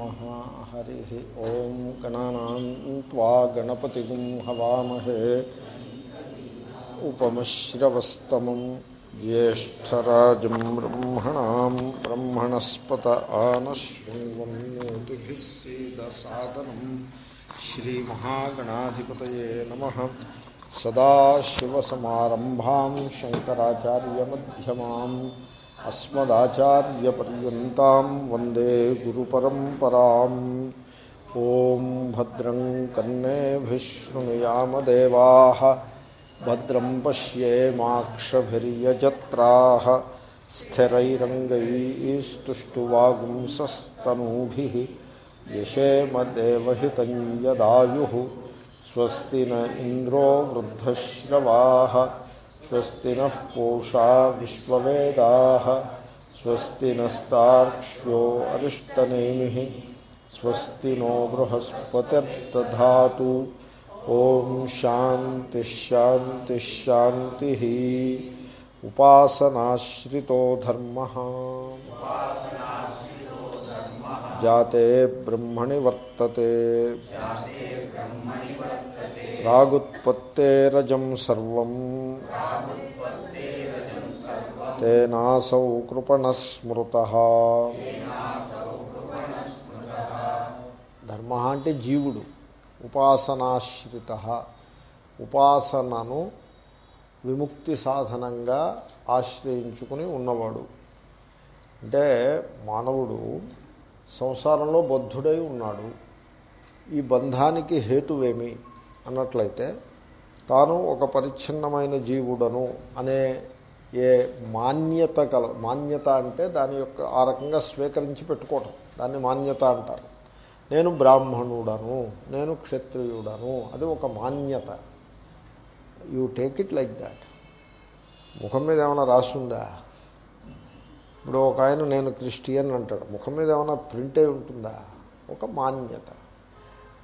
नमः हरिः ॐ गणानां त्वा गणपतिगुं हवामहे उपमश्रवस्तमं ज्येष्ठराजं ब्रह्मणां ब्रह्मणस्पत आनश्वन्वन्नोतिभिः सीदसादनं श्रीमहागणाधिपतये नमः सदाशिवसमारम्भां शङ्कराचार्यमध्यमाम् अस्मदाचार्यपर्यन्तां वंदे गुरुपरम्पराम्। ॐ भद्रं शृणुयामदेवाः भद्रं पश्येमाक्षभिर्यजत्राः स्थिरैरङ्गैस्तुष्टुवागुंसस्तनूभिः यशेमदेवहितं यदायुः स्वस्ति न इन्द्रो वृद्धश्रवाः। स्वस्ति नः पूषा विश्ववेदाः। स्वस्ति नस्तार्क्ष्यो अरिष्टनेमिः। स्वस्ति नो बृहस्पतिर्दधातु। ॐ शान्तिश्शान्तिश्शान्तिः उपासनाश्रितो धर्मः। జాతే బ్రహ్మణి వర్తతే. రాగుత్పత్తేరజం సర్వం. తేనాసౌ కృపణస్మృత. ధర్మ అంటే జీవుడు ఉపాసనాశ్రిత. ఉపాసనను విముక్తి సాధనంగా ఆశ్రయించుకుని ఉన్నవాడు. అంటే మానవుడు సంసారంలో బద్ధుడై ఉన్నాడు. ఈ బంధానికి హేతువేమి? అన్నట్లయితే తాను ఒక పరిచ్ఛిన్నమైన జీవుడను అనే ఏ మాన్యత కల మాన్యత అంటే దాని యొక్క ఆ రకంగా స్వీకరించి పెట్టుకోవటం. దాన్ని మాన్యత అంటారు. నేను బ్రాహ్మణుడను నేను క్షత్రియుడను అది ఒక మాన్యత. You take it like that. ముఖం మీద ఏమైనా రాసుందా? ఇప్పుడు ఒక ఆయన నేను క్రిస్టియన్ అంటాడు. ముఖం మీద ఏమైనా ప్రింట్ అయి ఉంటుందా? ఒక మాన్యత.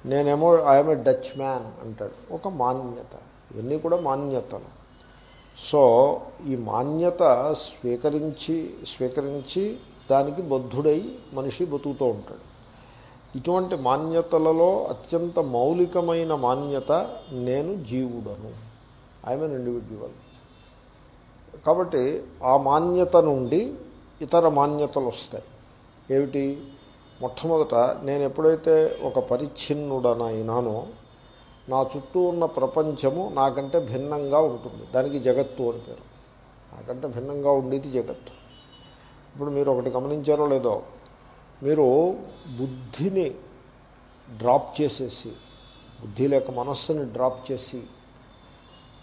నేనేమో ఐఎమ్ ఏ డచ్ మ్యాన్ అంటాడు. ఒక మాన్యత. ఇవన్నీ కూడా మాన్యతలు. సో ఈ మాన్యత స్వీకరించి స్వీకరించి దానికి బద్ధుడై మనిషి బతుకుతూ ఉంటాడు. ఇటువంటి మాన్యతలలో అత్యంత మౌలికమైన మాన్యత నేను జీవుడను. ఐఎమ్ ఎన్ ఇండివిజువల్ కాబట్టి ఆ మాన్యత నుండి ఇతర మాన్యతలు వస్తాయి ఏమిటి? మొట్టమొదట నేను ఎప్పుడైతే ఒక పరిచ్ఛిన్నుడనైనానో నా చుట్టూ ఉన్న ప్రపంచము నాకంటే భిన్నంగా ఉంటుంది. దానికి జగత్తు అని పేరు. నాకంటే భిన్నంగా ఉండేది జగత్తు. ఇప్పుడు మీరు ఒకటి గమనించారో లేదో మీరు బుద్ధిని డ్రాప్ చేసేసి బుద్ధి లేక మనస్సుని డ్రాప్ చేసి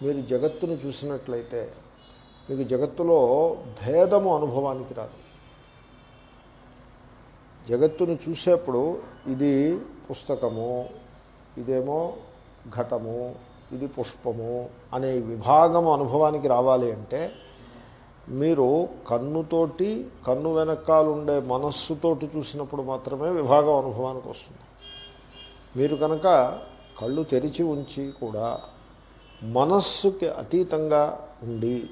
మీరు జగత్తును చూసినట్లయితే మీకు జగత్తులో భేదము అనుభవానికి రాదు. జగత్తును చూసేప్పుడు ఇది పుస్తకము ఇదేమో ఘటము ఇది పుష్పము అనే విభాగము అనుభవానికి రావాలి అంటే మీరు కన్నుతోటి కన్ను వెనకాలుండే మనస్సుతోటి చూసినప్పుడు మాత్రమే విభాగం అనుభవానికి వస్తుంది. మీరు కనుక కళ్ళు తెరిచి ఉంచి కూడా మనస్సుకి అతీతంగా ఉండి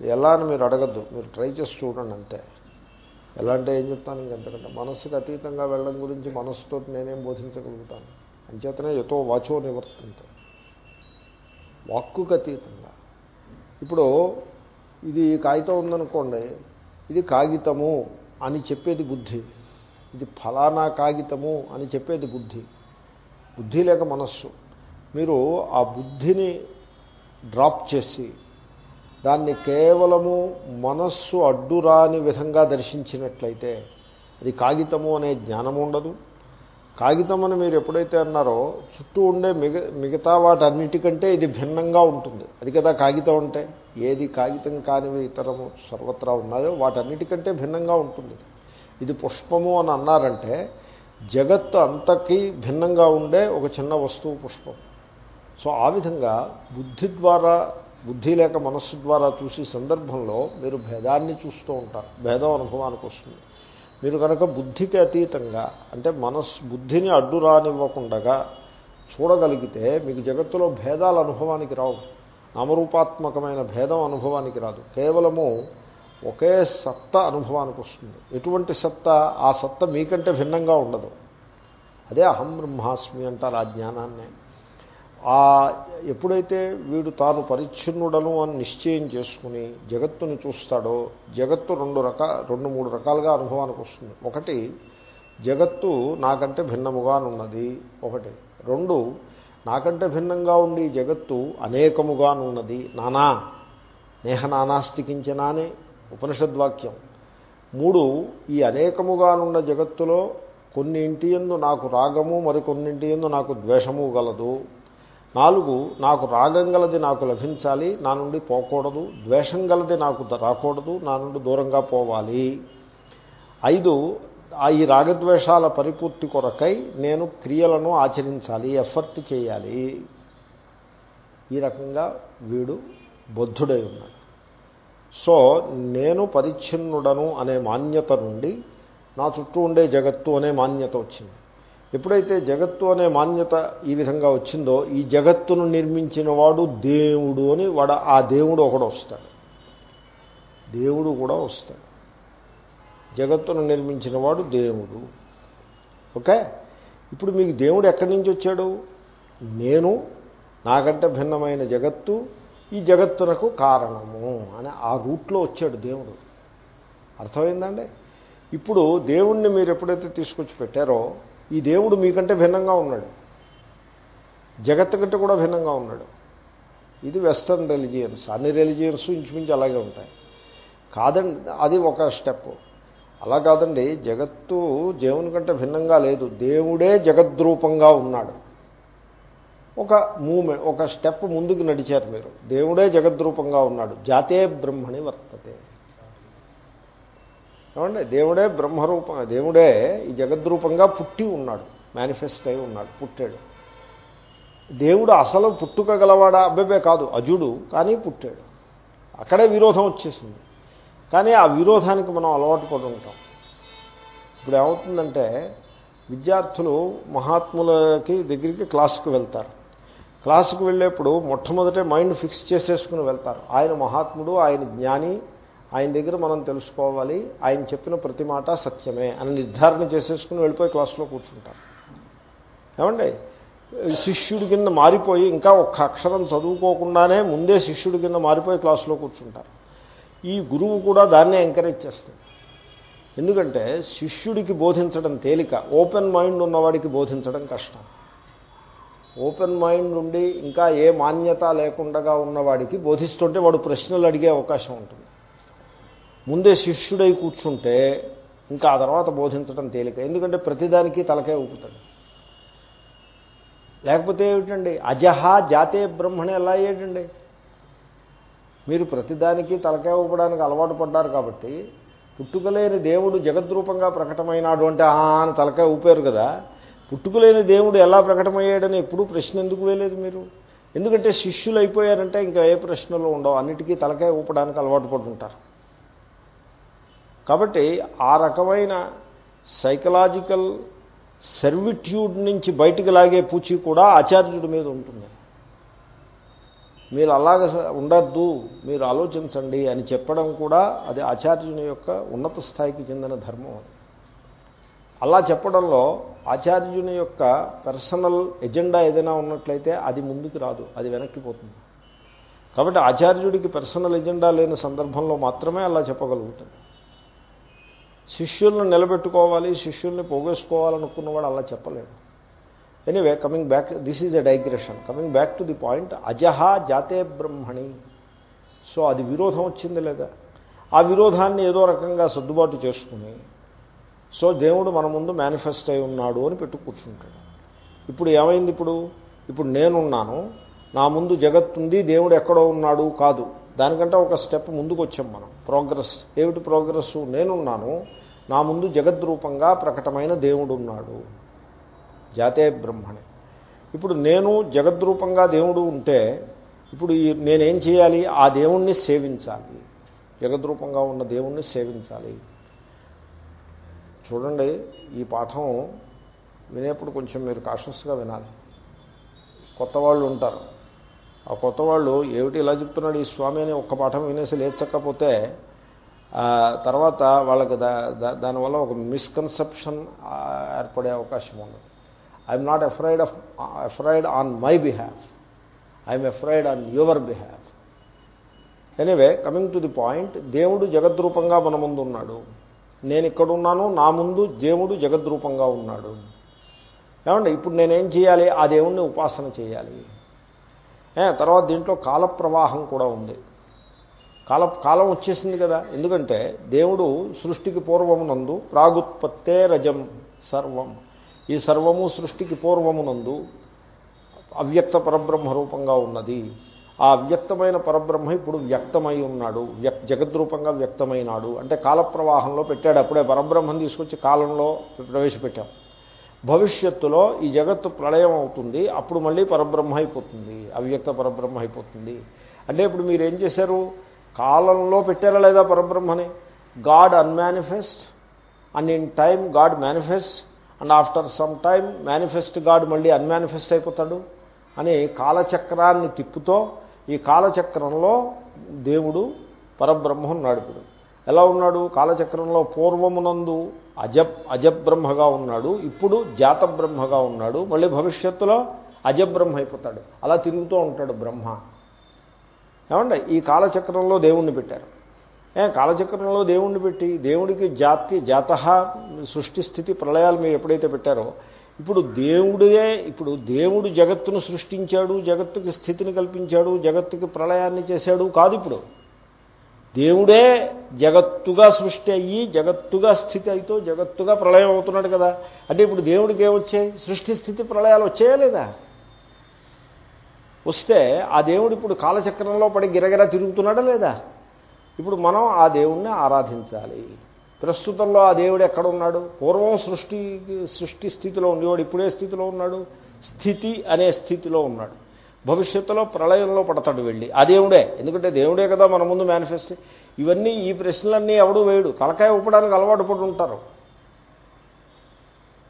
ఎలా అని మీరు అడగద్దు. మీరు ట్రై చేసి చూడండి అంతే. ఎలా అంటే ఏం చెప్తాను ఇంకంతకంటే మనస్సుకి అతీతంగా వెళ్ళడం గురించి మనస్సుతో నేనేం బోధించగలుగుతాను? అంచేతనే ఎతో వాచో నివర్తంతే. వాక్కుకు అతీతంగా. ఇప్పుడు ఇది కాగితం ఉందనుకోండి ఇది కాగితము అని చెప్పేది బుద్ధి. ఇది ఫలానా కాగితము అని చెప్పేది బుద్ధి. బుద్ధి లేక మనస్సు. మీరు ఆ బుద్ధిని డ్రాప్ చేసి దాన్ని కేవలము మనస్సు అడ్డురాని విధంగా దర్శించినట్లయితే అది కాగితము అనే జ్ఞానం ఉండదు. కాగితం అని మీరు ఎప్పుడైతే అన్నారో చుట్టూ ఉండే మిగ మిగతా వాటన్నిటికంటే ఇది భిన్నంగా ఉంటుంది. అది కదా కాగితం అంటే. ఏది కాగితం కానివి ఇతరము సర్వత్రా ఉన్నాయో వాటన్నిటికంటే భిన్నంగా ఉంటుంది. ఇది పుష్పము అని అన్నారంటే జగత్తు అంతకీ భిన్నంగా ఉండే ఒక చిన్న వస్తువు పుష్పం. సో ఆ విధంగా బుద్ధి ద్వారా బుద్ధి లేక మనస్సు ద్వారా చూసే సందర్భంలో మీరు భేదాన్ని చూస్తూ ఉంటారు. భేదం అనుభవానికి వస్తుంది. మీరు కనుక బుద్ధికి అతీతంగా అంటే మనస్సు బుద్ధిని అడ్డు రానివ్వకుండా చూడగలిగితే మీకు జగత్తులో భేదాలు అనుభవానికి రావు. నామరూపాత్మకమైన భేదం అనుభవానికి రాదు. కేవలము ఒకే సత్త అనుభవానికి వస్తుంది. ఎటువంటి సత్త? ఆ సత్త మీకంటే భిన్నంగా ఉండదు. అదే అహం బ్రహ్మాస్మి అంటారు ఆ జ్ఞానాన్ని. ఆ ఎప్పుడైతే వీడు తాను పరిచ్ఛిన్నుడను అని నిశ్చయం చేసుకుని జగత్తుని చూస్తాడో జగత్తు రెండు రకా రెండు మూడు రకాలుగా అనుభవానికి వస్తుంది. ఒకటి జగత్తు నాకంటే భిన్నముగానున్నది ఒకటి రెండు నాకంటే భిన్నంగా ఉండి జగత్తు అనేకముగానున్నది నానా నేహ నానాస్తికించిన అని ఉపనిషద్వాక్యం. మూడు ఈ అనేకముగానున్న జగత్తులో కొన్నింటి ఎందు నాకు రాగము మరికొన్నింటి ఎందు నాకు ద్వేషము గలదు. నాలుగు నాకు రాగం గలది నాకు లభించాలి నా నుండి పోకూడదు ద్వేషం గలది నాకు రాకూడదు నా నుండి దూరంగా పోవాలి. ఐదు ఆ ఈ రాగద్వేషాల పరిపూర్తి కొరకై నేను క్రియలను ఆచరించాలి ఎఫర్ట్ చేయాలి. ఈ రకంగా వీడు బుద్ధుడై ఉన్నాడు. సో నేను పరిచ్ఛిన్నుడను అనే మాన్యత నుండి నా చుట్టూ ఉండే జగత్తు అనే మాన్యత వచ్చింది. ఎప్పుడైతే జగత్తు అనే మాన్యత ఈ విధంగా వచ్చిందో ఈ జగత్తును నిర్మించిన వాడు దేవుడు అని వాడు ఆ దేవుడు ఒకడు వస్తాడు. దేవుడు కూడా వస్తాడు. జగత్తును నిర్మించిన వాడు దేవుడు. ఓకే? ఇప్పుడు మీకు దేవుడు ఎక్కడి నుంచి వచ్చాడు? నేను నాకంటే భిన్నమైన జగత్తు ఈ జగత్తునకు కారణము అని ఆ రూట్లో వచ్చాడు దేవుడు. అర్థమైందండి? ఇప్పుడు దేవుణ్ణి మీరు ఎప్పుడైతే తీసుకొచ్చి పెట్టారో ఈ దేవుడు మీకంటే భిన్నంగా ఉన్నాడు. జగత్తు కంటే కూడా భిన్నంగా ఉన్నాడు. ఇది వెస్ట్రన్ రెలిజియన్స్. అన్ని రెలిజియన్స్ ఇంచుమించు అలాగే ఉంటాయి. కాదండి అది ఒక స్టెప్. అలా కాదండి జగత్తు దేవుని కంటే భిన్నంగా లేదు. దేవుడే జగద్రూపంగా ఉన్నాడు. ఒక మూమెంట్ ఒక స్టెప్ ముందుకు నడిచారు మీరు. దేవుడే జగద్రూపంగా ఉన్నాడు. జాతే బ్రహ్మని వర్తతే. ఏమండి దేవుడే బ్రహ్మరూపం దేవుడే ఈ జగద్రూపంగా పుట్టి ఉన్నాడు మేనిఫెస్ట్ అయి ఉన్నాడు పుట్టాడు. దేవుడు అసలు పుట్టుక గలవాడా? అబ్బాబే కాదు అజుడు కానీ పుట్టాడు. అక్కడే విరోధం వచ్చేసింది. కానీ ఆ విరోధానికి మనం అలవాటు పడి ఉంటాం. ఇప్పుడు ఏమవుతుందంటే విద్యార్థులు మహాత్ములకి దగ్గరికి క్లాసుకు వెళ్తారు. క్లాసుకు వెళ్ళేప్పుడు మొట్టమొదటే మైండ్ ఫిక్స్ చేసేసుకుని వెళ్తారు. ఆయన మహాత్ముడు ఆయన జ్ఞాని ఆయన దగ్గర మనం తెలుసుకోవాలి ఆయన చెప్పిన ప్రతి మాట సత్యమే అని నిర్ధారణ చేసేసుకుని వెళ్ళిపోయి క్లాసులో కూర్చుంటారు. ఏమండి? శిష్యుడి కింద మారిపోయి ఇంకా ఒక్క అక్షరం చదువుకోకుండానే ముందే శిష్యుడి కింద మారిపోయి క్లాసులో కూర్చుంటారు. ఈ గురువు కూడా దాన్నే ఎంకరేజ్ చేస్తాడు. ఎందుకంటే శిష్యుడికి బోధించడం తేలిక ఓపెన్ మైండ్ ఉన్నవాడికి బోధించడం కష్టం. ఓపెన్ మైండ్ ఉండి ఇంకా ఏ మాన్యత లేకుండా ఉన్నవాడికి బోధిస్తుంటే వాడు ప్రశ్నలు అడిగే అవకాశం ఉంటుంది. ముందే శిష్యుడై కూర్చుంటే ఇంకా ఆ తర్వాత బోధించడం తేలిక. ఎందుకంటే ప్రతిదానికి తలకే ఊపుతాడు. లేకపోతే ఏమిటండి? అజహ జాతే బ్రహ్మణి ఎలా అయ్యేటండి మీరు ప్రతిదానికి తలకే ఊపడానికి అలవాటు పడ్డారు కాబట్టి పుట్టుకలేని దేవుడు జగద్రూపంగా ప్రకటమైనాడు అంటే ఆ అని తలకే ఊపారు కదా. పుట్టుకలేని దేవుడు ఎలా ప్రకటమయ్యాడని ఎప్పుడూ ప్రశ్న ఎందుకు వేయలేదు మీరు? ఎందుకంటే శిష్యులు అయిపోయారంటే ఇంకా ఏ ప్రశ్నలు ఉండవు. అన్నిటికీ తలకాయ ఊపడానికి అలవాటు పడుతుంటారు. కాబట్టి ఆ రకమైన సైకలాజికల్ సర్విట్యూడ్ నుంచి బయటికి లాగే పూచి కూడా ఆచార్యుడి మీద ఉంటుంది. మీరు అలాగ ఉండద్దు మీరు ఆలోచించండి అని చెప్పడం కూడా అది ఆచార్యుని యొక్క ఉన్నత స్థాయికి చెందిన ధర్మం అది. అలా చెప్పడంలో ఆచార్యుని యొక్క పర్సనల్ ఎజెండా ఏదైనా ఉన్నట్లయితే అది ముందుకు రాదు అది వెనక్కిపోతుంది కాబట్టి ఆచార్యుడికి పర్సనల్ ఎజెండా లేని సందర్భంలో మాత్రమే అలా చెప్పగలుగుతాడు శిష్యుల్ని నిలబెట్టుకోవాలి శిష్యుల్ని పోగేసుకోవాలనుకున్నవాడు అలా చెప్పలేడు. Anyway coming back this is a digression coming back to the point అజహ జాతే బ్రహ్మణి. సో అది విరోధం వచ్చింది లేదా? ఆ విరోధాన్ని ఏదో రకంగా సర్దుబాటు చేసుకుని సో దేవుడు మన ముందు మేనిఫెస్ట్ అయి ఉన్నాడు అని పెట్టు కూర్చుంటాడు. ఇప్పుడు ఏమైంది ఇప్పుడు? ఇప్పుడు నేనున్నాను నా ముందు జగత్తుంది దేవుడు ఎక్కడో ఉన్నాడు కాదు. దానికంటే ఒక స్టెప్ ముందుకు వచ్చాం మనం. ప్రోగ్రెస్. ఏమిటి ప్రోగ్రెస్? నేనున్నాను. నా ముందు జగద్రూపంగా ప్రకటమైన దేవుడు ఉన్నాడు జాతే బ్రహ్మణి. ఇప్పుడు నేను జగద్రూపంగా దేవుడు ఉంటే ఇప్పుడు నేనేం చేయాలి? ఆ దేవుణ్ణి సేవించాలి. జగద్రూపంగా ఉన్న దేవుణ్ణి సేవించాలి. చూడండి ఈ పాఠం వినేప్పుడు కొంచెం మీరు కాషస్గా వినాలి. కొత్త వాళ్ళు ఉంటారు. ఆ కొత్త వాళ్ళు ఏమిటి ఇలా చెప్తున్నాడు? ఈ స్వామి అని ఒక్క పాఠం వినేసి లేచక్కపోతే తర్వాత వాళ్ళకి దా దా- దానివల్ల ఒక మిస్కన్సెప్షన్ ఏర్పడే అవకాశం ఉంది I'm not afraid of afraid on my behalf I'm afraid on your behalf anyway coming to the point దేవుడు జగద్రూపంగా మన ముందు ఉన్నాడు. నేను ఇక్కడ ఉన్నాను నా ముందు దేవుడు జగద్రూపంగా ఉన్నాడు. ఏమంటే ఇప్పుడు నేనేం చేయాలి? ఆ దేవుణ్ణి ఉపాసన చేయాలి. తర్వాత దీంట్లో కాల ప్రవాహం కూడా ఉంది. కాల కాలం వచ్చేసింది కదా. ఎందుకంటే దేవుడు సృష్టికి పూర్వమునందు ప్రాగుత్పత్తే రజం సర్వం. ఈ సర్వము సృష్టికి పూర్వమునందు అవ్యక్త పరబ్రహ్మ రూపంగా ఉన్నది. ఆ అవ్యక్తమైన పరబ్రహ్మ ఇప్పుడు వ్యక్తమై ఉన్నాడు. వ్యక్ జగద్రూపంగా వ్యక్తమైనాడు. అంటే కాల ప్రవాహంలో పెట్టాడు. అప్పుడే పరబ్రహ్మం తీసుకొచ్చి కాలంలో ప్రవేశపెట్టాం. భవిష్యత్తులో ఈ జగత్తు ప్రళయం అవుతుంది అప్పుడు మళ్ళీ పరబ్రహ్మ అయిపోతుంది అవ్యక్త పరబ్రహ్మ అయిపోతుంది. అంటే ఇప్పుడు మీరు ఏం చేశారు? కాలంలో పెట్టారా లేదా పరబ్రహ్మని? God unmanifest and in time God manifest and after some time manifest God మళ్ళీ అన్మానిఫెస్ట్ అయిపోతాడు అని కాలచక్రాన్ని తిప్పుతో ఈ కాలచక్రంలో దేవుడు పరబ్రహ్మను నడుపుడు ఎలా ఉన్నాడు? కాలచక్రంలో పూర్వమునందు అజబ్ అజబ్రహ్మగా ఉన్నాడు. ఇప్పుడు జాత బ్రహ్మగా ఉన్నాడు. మళ్ళీ భవిష్యత్తులో అజబ్రహ్మ అయిపోతాడు. అలా తిరుగుతూ ఉంటాడు బ్రహ్మ. ఏమండి? ఈ కాలచక్రంలో దేవుణ్ణి పెట్టారు. ఏ కాలచక్రంలో దేవుణ్ణి పెట్టి దేవుడికి జాతి జాత సృష్టి స్థితి ప్రళయాలు మీరు ఎప్పుడైతే పెట్టారో ఇప్పుడు దేవుడే ఇప్పుడు దేవుడు జగత్తును సృష్టించాడు జగత్తుకి స్థితిని కల్పించాడు జగత్తుకి ప్రళయాన్ని చేశాడు. కాదు ఇప్పుడు. దేవుడే జగత్తుగా సృష్టి అయ్యి జగత్తుగా స్థితి అయితో జగత్తుగా ప్రళయం అవుతున్నాడు కదా. అంటే ఇప్పుడు దేవుడికి ఏమొచ్చాయి? సృష్టి స్థితి ప్రళయాలు వచ్చాయా లేదా? వస్తే ఆ దేవుడు ఇప్పుడు కాలచక్రంలో పడి గిరగిరా తిరుగుతున్నాడా లేదా? ఇప్పుడు మనం ఆ దేవుణ్ణి ఆరాధించాలి. ప్రస్తుతంలో ఆ దేవుడు ఎక్కడ ఉన్నాడు పూర్వం సృష్టి సృష్టి స్థితిలో ఉండేవాడు ఇప్పుడే స్థితిలో ఉన్నాడు. స్థితి అనే స్థితిలో ఉన్నాడు. భవిష్యత్తులో ప్రళయంలో పడతాడు వెళ్ళి. ఆ దేవుడే. ఎందుకంటే దేవుడే కదా మన ముందు మేనిఫెస్ట్ ఇవన్నీ ఈ ప్రశ్నలన్నీ ఎవడు వేయడు. తలకాయ ఊపడానికి అలవాటు పడి ఉంటారు.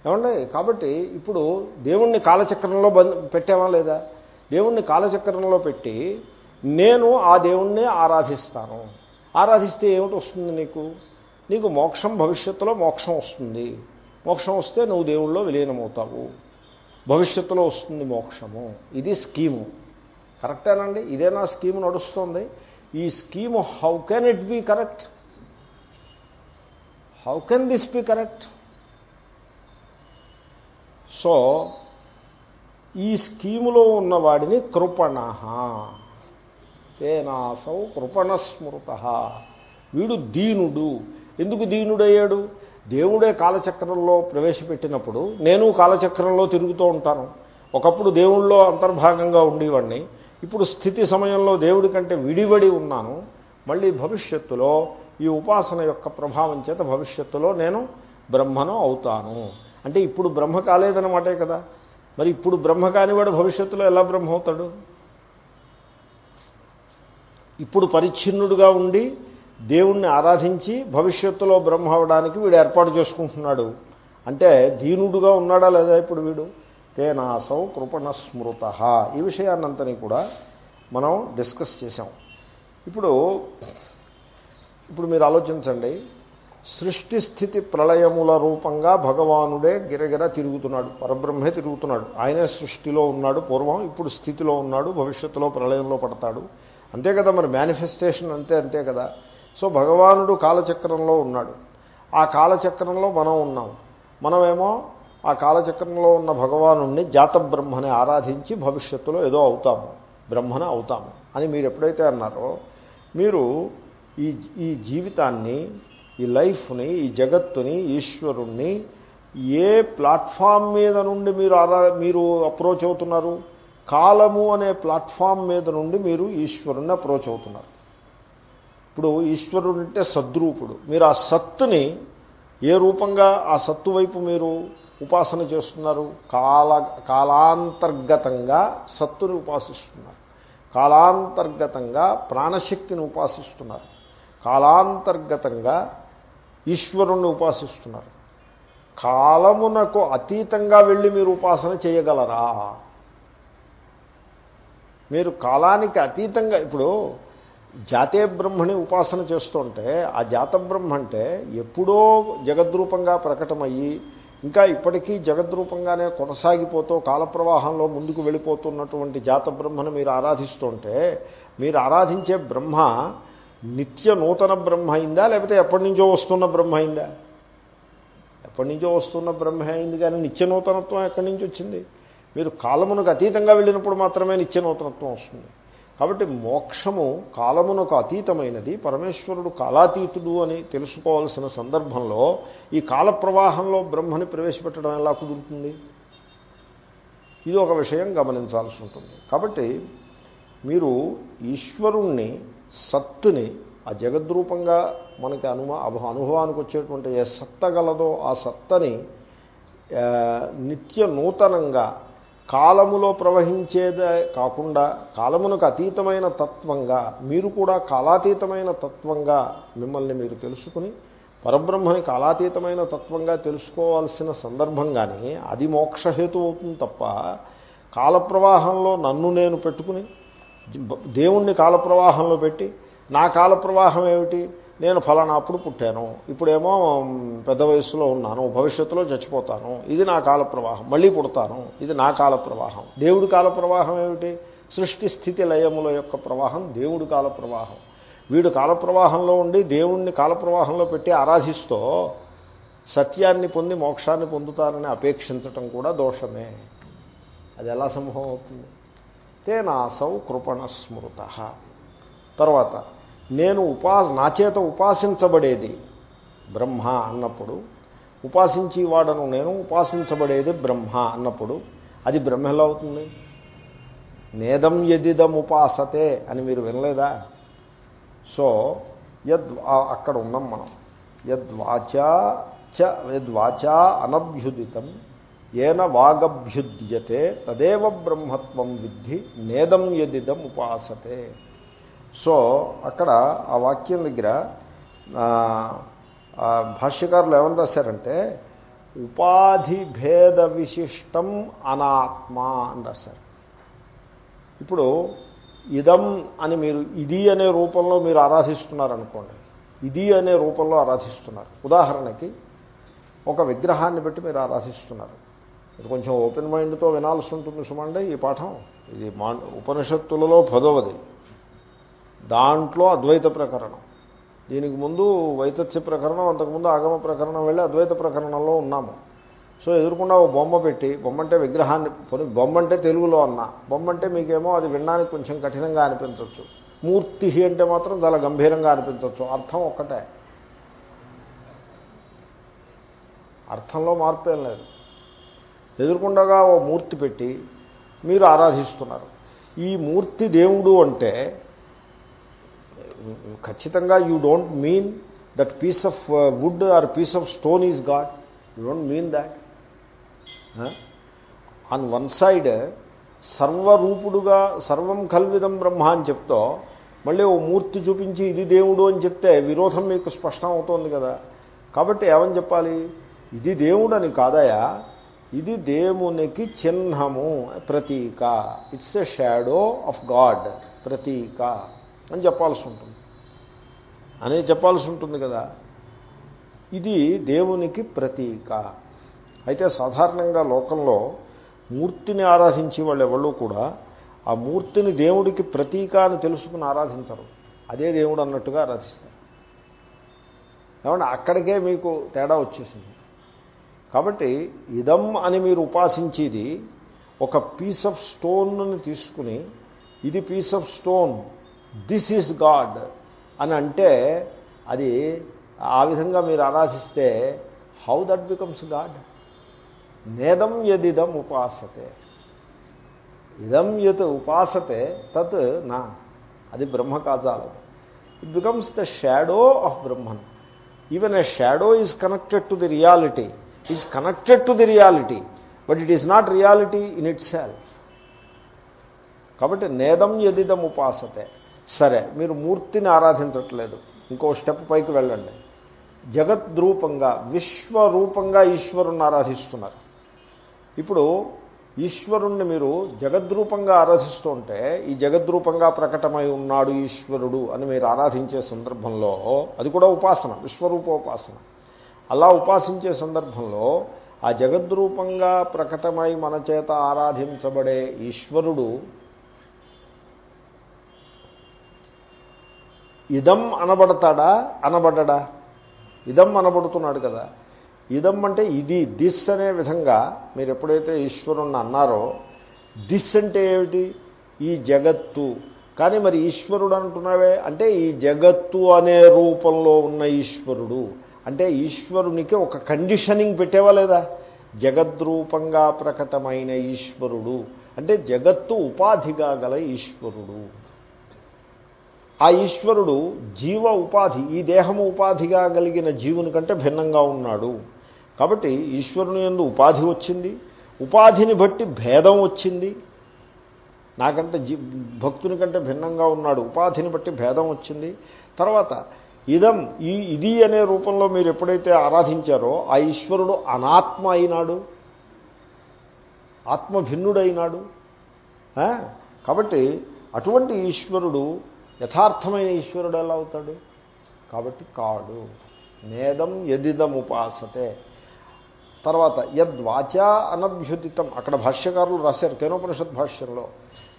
ఏమండి? కాబట్టి ఇప్పుడు దేవుణ్ణి కాలచక్రంలో బంద్ పెట్టామా లేదా? దేవుణ్ణి కాలచక్రంలో పెట్టి నేను ఆ దేవుణ్ణి ఆరాధిస్తాను. ఆరాధిస్తే ఏమిటి వస్తుంది నీకు? నీకు మోక్షం భవిష్యత్తులో మోక్షం వస్తుంది. మోక్షం వస్తే నువ్వు దేవుళ్ళో విలీనమవుతావు. భవిష్యత్తులో వస్తుంది మోక్షము. ఇది స్కీము. కరెక్టేనండి ఇదేనా స్కీము నడుస్తుంది. ఈ scheme how can it be correct? How can this be correct? So ఈ స్కీములో ఉన్నవాడిని కృపణ. తేనాసౌ కృపణ స్మృత వీడు దీనుడు. ఎందుకు దీనుడయ్యాడు? దేవుడే కాలచక్రంలో ప్రవేశపెట్టినప్పుడు నేను కాలచక్రంలో తిరుగుతూ ఉంటాను. ఒకప్పుడు దేవుళ్ళలో అంతర్భాగంగా ఉండేవాడిని. ఇప్పుడు స్థితి సమయంలో దేవుడి కంటే విడివడి ఉన్నాను. మళ్ళీ భవిష్యత్తులో ఈ ఉపాసన యొక్క ప్రభావం చేత భవిష్యత్తులో నేను బ్రహ్మను అవుతాను. అంటే ఇప్పుడు బ్రహ్మ కాలేదన్నమాటే కదా. మరి ఇప్పుడు బ్రహ్మ కానివాడు భవిష్యత్తులో ఎలా బ్రహ్మ అవుతాడు? ఇప్పుడు పరిచ్ఛిన్నుడుగా ఉండి దేవుణ్ణి ఆరాధించి భవిష్యత్తులో బ్రహ్మ అవడానికి వీడు ఏర్పాటు చేసుకుంటున్నాడు. అంటే దీనుడుగా ఉన్నాడా లేదా ఇప్పుడు వీడు? తేనాసౌ కృపణ స్మృత ఈ విషయాన్నంతని కూడా మనం డిస్కస్ చేసాం ఇప్పుడు ఇప్పుడు మీరు ఆలోచించండి. సృష్టి స్థితి ప్రళయముల రూపంగా భగవానుడే గిరగిర తిరుగుతున్నాడు. పరబ్రహ్మే తిరుగుతున్నాడు. ఆయనే సృష్టిలో ఉన్నాడు పూర్వం ఇప్పుడు స్థితిలో ఉన్నాడు భవిష్యత్తులో ప్రళయంలో పడతాడు. అంతే కదా మరి మేనిఫెస్టేషన్ అంతే అంతే కదా. సో భగవానుడు కాలచక్రంలో ఉన్నాడు. ఆ కాలచక్రంలో మనం ఉన్నాం. మనమేమో ఆ కాలచక్రంలో ఉన్న భగవాను జాత బ్రహ్మని ఆరాధించి భవిష్యత్తులో ఏదో అవుతాము. బ్రహ్మన అవుతాము అని మీరు ఎప్పుడైతే అన్నారో మీరు ఈ ఈ జీవితాన్ని ఈ లైఫ్ని ఈ జగత్తుని ఈశ్వరుణ్ణి ఏ ప్లాట్ఫామ్ మీద నుండి మీరు ఆరా మీరు అప్రోచ్ అవుతున్నారు? కాలము అనే ప్లాట్ఫామ్ మీద నుండి మీరు ఈశ్వరుణ్ణి అప్రోచ్ అవుతున్నారు. ఇప్పుడు ఈశ్వరుడు అంటే సద్రూపుడు. మీరు ఆ సత్తుని ఏ రూపంగా ఆ సత్తు వైపు మీరు ఉపాసన చేస్తున్నారు? కాల కాలాంతర్గతంగా సత్తుని ఉపాసిస్తున్నారు. కాలాంతర్గతంగా ప్రాణశక్తిని ఉపాసిస్తున్నారు. కాలాంతర్గతంగా ఈశ్వరుణ్ణి ఉపాసిస్తున్నారు. కాలమునకు అతీతంగా వెళ్ళి మీరు ఉపాసన చేయగలరా? మీరు కాలానికి అతీతంగా ఇప్పుడు జాతే బ్రహ్మని ఉపాసన చేస్తుంటే ఆ జాత బ్రహ్మ అంటే ఎప్పుడో జగద్రూపంగా ప్రకటమయ్యి ఇంకా ఇప్పటికీ జగద్రూపంగానే కొనసాగిపోతూ కాలప్రవాహంలో ముందుకు వెళ్ళిపోతున్నటువంటి జాత బ్రహ్మను మీరు ఆరాధిస్తుంటే మీరు ఆరాధించే బ్రహ్మ నిత్య నూతన బ్రహ్మ అయిందా లేకపోతే ఎప్పటి నుంచో వస్తున్న బ్రహ్మ అయిందా? ఎప్పటి నుంచో వస్తున్న బ్రహ్మ అయింది కానీ నిత్య నూతనత్వం ఎక్కడి నుంచి వచ్చింది? మీరు కాలమునకు అతీతంగా వెళ్ళినప్పుడు మాత్రమే నిత్య నూతనత్వం వస్తుంది. కాబట్టి మోక్షము కాలమునకు అతీతమైనది. పరమేశ్వరుడు కాలాతీతుడు అని తెలుసుకోవాల్సిన సందర్భంలో ఈ కాల ప్రవాహంలో బ్రహ్మని ప్రవేశపెట్టడం ఎలా కుదురుతుంది? ఇది ఒక విషయం గమనించాల్సి ఉంటుంది. కాబట్టి మీరు ఈశ్వరుణ్ణి సత్తుని ఆ జగద్రూపంగా మనకి అనుమా అనుభవానికి వచ్చేటువంటి ఏ సత్త గలదో ఆ సత్తని నిత్య నూతనంగా కాలములో ప్రవహించేదే కాకుండా కాలమునకు అతీతమైన తత్వంగా మీరు కూడా కాలాతీతమైన తత్వంగా మిమ్మల్ని మీరు తెలుసుకుని పరబ్రహ్మని కాలాతీతమైన తత్వంగా తెలుసుకోవాల్సిన సందర్భంగానే అది మోక్షహేతు అవుతుంది తప్ప కాలప్రవాహంలో నన్ను నేను పెట్టుకుని దేవుణ్ణి కాలప్రవాహంలో పెట్టి నా కాలప్రవాహం ఏమిటి? నేను ఫలానా అప్పుడు పుట్టాను. ఇప్పుడేమో పెద్ద వయసులో ఉన్నాను. భవిష్యత్తులో చచ్చిపోతాను. ఇది నా కాల ప్రవాహం మళ్ళీ పుడతాను. ఇది నా కాల ప్రవాహం దేవుడి కాల ప్రవాహం ఏమిటి? సృష్టి స్థితి లయముల యొక్క ప్రవాహం దేవుడి కాల ప్రవాహం వీడు కాల ప్రవాహంలో ఉండి దేవుణ్ణి కాల ప్రవాహంలో పెట్టి ఆరాధిస్తూ సత్యాన్ని పొంది మోక్షాన్ని పొందుతారని అపేక్షించటం కూడా దోషమే. అది ఎలా సంభవం అవుతుంది? తేనాసౌ కృపణ స్మృత తర్వాత నేను ఉపా నా చేత ఉపాసించబడేది బ్రహ్మ అన్నప్పుడు ఉపాసించి వాడను నేను ఉపాసించబడేది బ్రహ్మ అన్నప్పుడు అది బ్రహ్మ ఎలా అవుతుంది. నేదం ఎదిదం ఉపాసతే అని మీరు వినలేదా? సో యద్ అక్కడ ఉన్నాం మనం. యద్వాచా చ యద్వాచా అనభ్యుదితం ఏన వాగభ్యుద్యతే తదేవ బ్రహ్మత్వం విద్ధి నేదం ఎదిదం ఉపాసతే. సో అక్కడ ఆ వాక్యం దగ్గర భాష్యకారులు ఏమని రాశారంటే ఉపాధి భేద విశిష్టం అనాత్మ అని రాశారు. ఇప్పుడు ఇదం అని మీరు ఇది అనే రూపంలో మీరు ఆరాధిస్తున్నారనుకోండి. ఇది అనే రూపంలో ఆరాధిస్తున్నారు. ఉదాహరణకి ఒక విగ్రహాన్ని బట్టి మీరు ఆరాధిస్తున్నారు. ఇది కొంచెం ఓపెన్ మైండ్తో వినాల్సి ఉంటుంది సుమండి ఈ పాఠం. ఇది మా ఉపనిషత్తులలో పదవది. దాంట్లో అద్వైత ప్రకరణం. దీనికి ముందు వైతత్స్య ప్రకరణం అంతకుముందు ఆగమ ప్రకరణం వెళ్ళి అద్వైత ప్రకరణంలో ఉన్నాము. సో ఎదురుకుండా ఓ బొమ్మ పెట్టి బొమ్మ అంటే విగ్రహాన్ని బొమ్మ అంటే తెలుగులో అన్న బొమ్మ అంటే మీకేమో అది వినడానికి కొంచెం కఠినంగా అనిపించవచ్చు మూర్తి అంటే మాత్రం చాలా గంభీరంగా అనిపించవచ్చు అర్థం ఒక్కటే. అర్థంలో మార్పేం లేదు. ఎదురుకుండగా ఓ మూర్తి పెట్టి మీరు ఆరాధిస్తున్నారు. ఈ మూర్తి దేవుడు అంటే ఖచ్చితంగా you don't mean that piece of wood or piece of stone is God you don't mean that on one side సర్వరూపుడుగా సర్వం కల్విదం బ్రహ్మ అని చెప్తో మళ్ళీ ఓ మూర్తి చూపించి ఇది దేవుడు అని చెప్తే విరోధం మీకు స్పష్టం అవుతోంది కదా. కాబట్టి ఏమని చెప్పాలి? ఇది దేవుడని కాదయా. ఇది దేవునికి చిహ్నము ప్రతీక. It's a shadow of God ప్రతీక. అని చెప్పాల్సి ఉంటుంది. అని చెప్పాల్సి ఉంటుంది కదా. ఇది దేవునికి ప్రతీక. అయితే సాధారణంగా లోకంలో మూర్తిని ఆరాధించే వాళ్ళు ఎవళ్ళు కూడా ఆ మూర్తిని దేవుడికి ప్రతీక అని తెలుసుకుని ఆరాధించరు. అదే దేవుడు అన్నట్టుగా ఆరాధిస్తారు. ఏమంటే అక్కడికే మీకు తేడా వచ్చేసింది. కాబట్టి ఇదం అని మీరు ఉపాసించేది ఒక పీస్ ఆఫ్ స్టోన్ని తీసుకుని ఇది piece of stone this is God అని అంటే అది ఆ విధంగా మీరు ఆరాధిస్తే హౌ దట్ బికమ్స్ గాడ్ నేదం యదిదం ఉపాసతే. ఇదం యత్ ఉపాసతే తత్ నా. అది బ్రహ్మ కాజాలదు it becomes the shadow of Brahman even a shadow is connected to the reality is connected to the reality but it is not reality in itself కాబట్టి నేదం యదిదం ఉపాసతే. సరే మీరు మూర్తిని ఆరాధించట్లేదు. ఇంకో స్టెప్ పైకి వెళ్ళండి. జగద్రూపంగా విశ్వరూపంగా ఈశ్వరుణ్ణి ఆరాధిస్తున్నారు. ఇప్పుడు ఈశ్వరుణ్ణి మీరు జగద్రూపంగా ఆరాధిస్తుంటే ఈ జగద్రూపంగా ప్రకటమై ఉన్నాడు ఈశ్వరుడు అని మీరు ఆరాధించే సందర్భంలో అది కూడా ఉపాసన విశ్వరూపోపాసన. అలా ఉపాసించే సందర్భంలో ఆ జగద్రూపంగా ప్రకటమై మన చేత ఆరాధించబడే ఈశ్వరుడు ఇదం అనబడతాడా? అనబడ్డా ఇదం అనబడుతున్నాడు కదా. ఇదం అంటే ఇది దిస్ అనే విధంగా మీరు ఎప్పుడైతే ఈశ్వరుణ్ణి అన్నారో దిస్ అంటే ఏమిటి? ఈ జగత్తు. కానీ మరి ఈశ్వరుడు అంటున్నావే? అంటే ఈ జగత్తు అనే రూపంలో ఉన్న ఈశ్వరుడు. అంటే ఈశ్వరునికి ఒక కండిషనింగ్ పెట్టేవా లేదా? జగద్రూపంగా ప్రకటమైన ఈశ్వరుడు. అంటే జగత్తు ఉపాధిగా గల ఈశ్వరుడు. ఆ ఈశ్వరుడు జీవ ఉపాధి ఈ దేహము ఉపాధిగా కలిగిన జీవుని కంటే భిన్నంగా ఉన్నాడు. కాబట్టి ఈశ్వరుని ఎందు ఉపాధి వచ్చింది. ఉపాధిని బట్టి భేదం వచ్చింది. నాకంటే జీ భక్తుని కంటే భిన్నంగా ఉన్నాడు. ఉపాధిని బట్టి భేదం వచ్చింది. తర్వాత ఇదం ఈ ఇది అనే రూపంలో మీరు ఎప్పుడైతే ఆరాధించారో ఆ ఈశ్వరుడు అనాత్మ అయినాడు. ఆత్మభిన్నుడైనాడు కాబట్టి అటువంటి ఈశ్వరుడు యథార్థమైన ఈశ్వరుడు ఎలా అవుతాడు? కాబట్టి కాడు. నేదం ఎదిదం ఉపాసతే. తర్వాత యద్వాచా అనభ్యుదితం. అక్కడ భాష్యకారులు రాశారు కేనోపనిషత్ భాష్యంలో.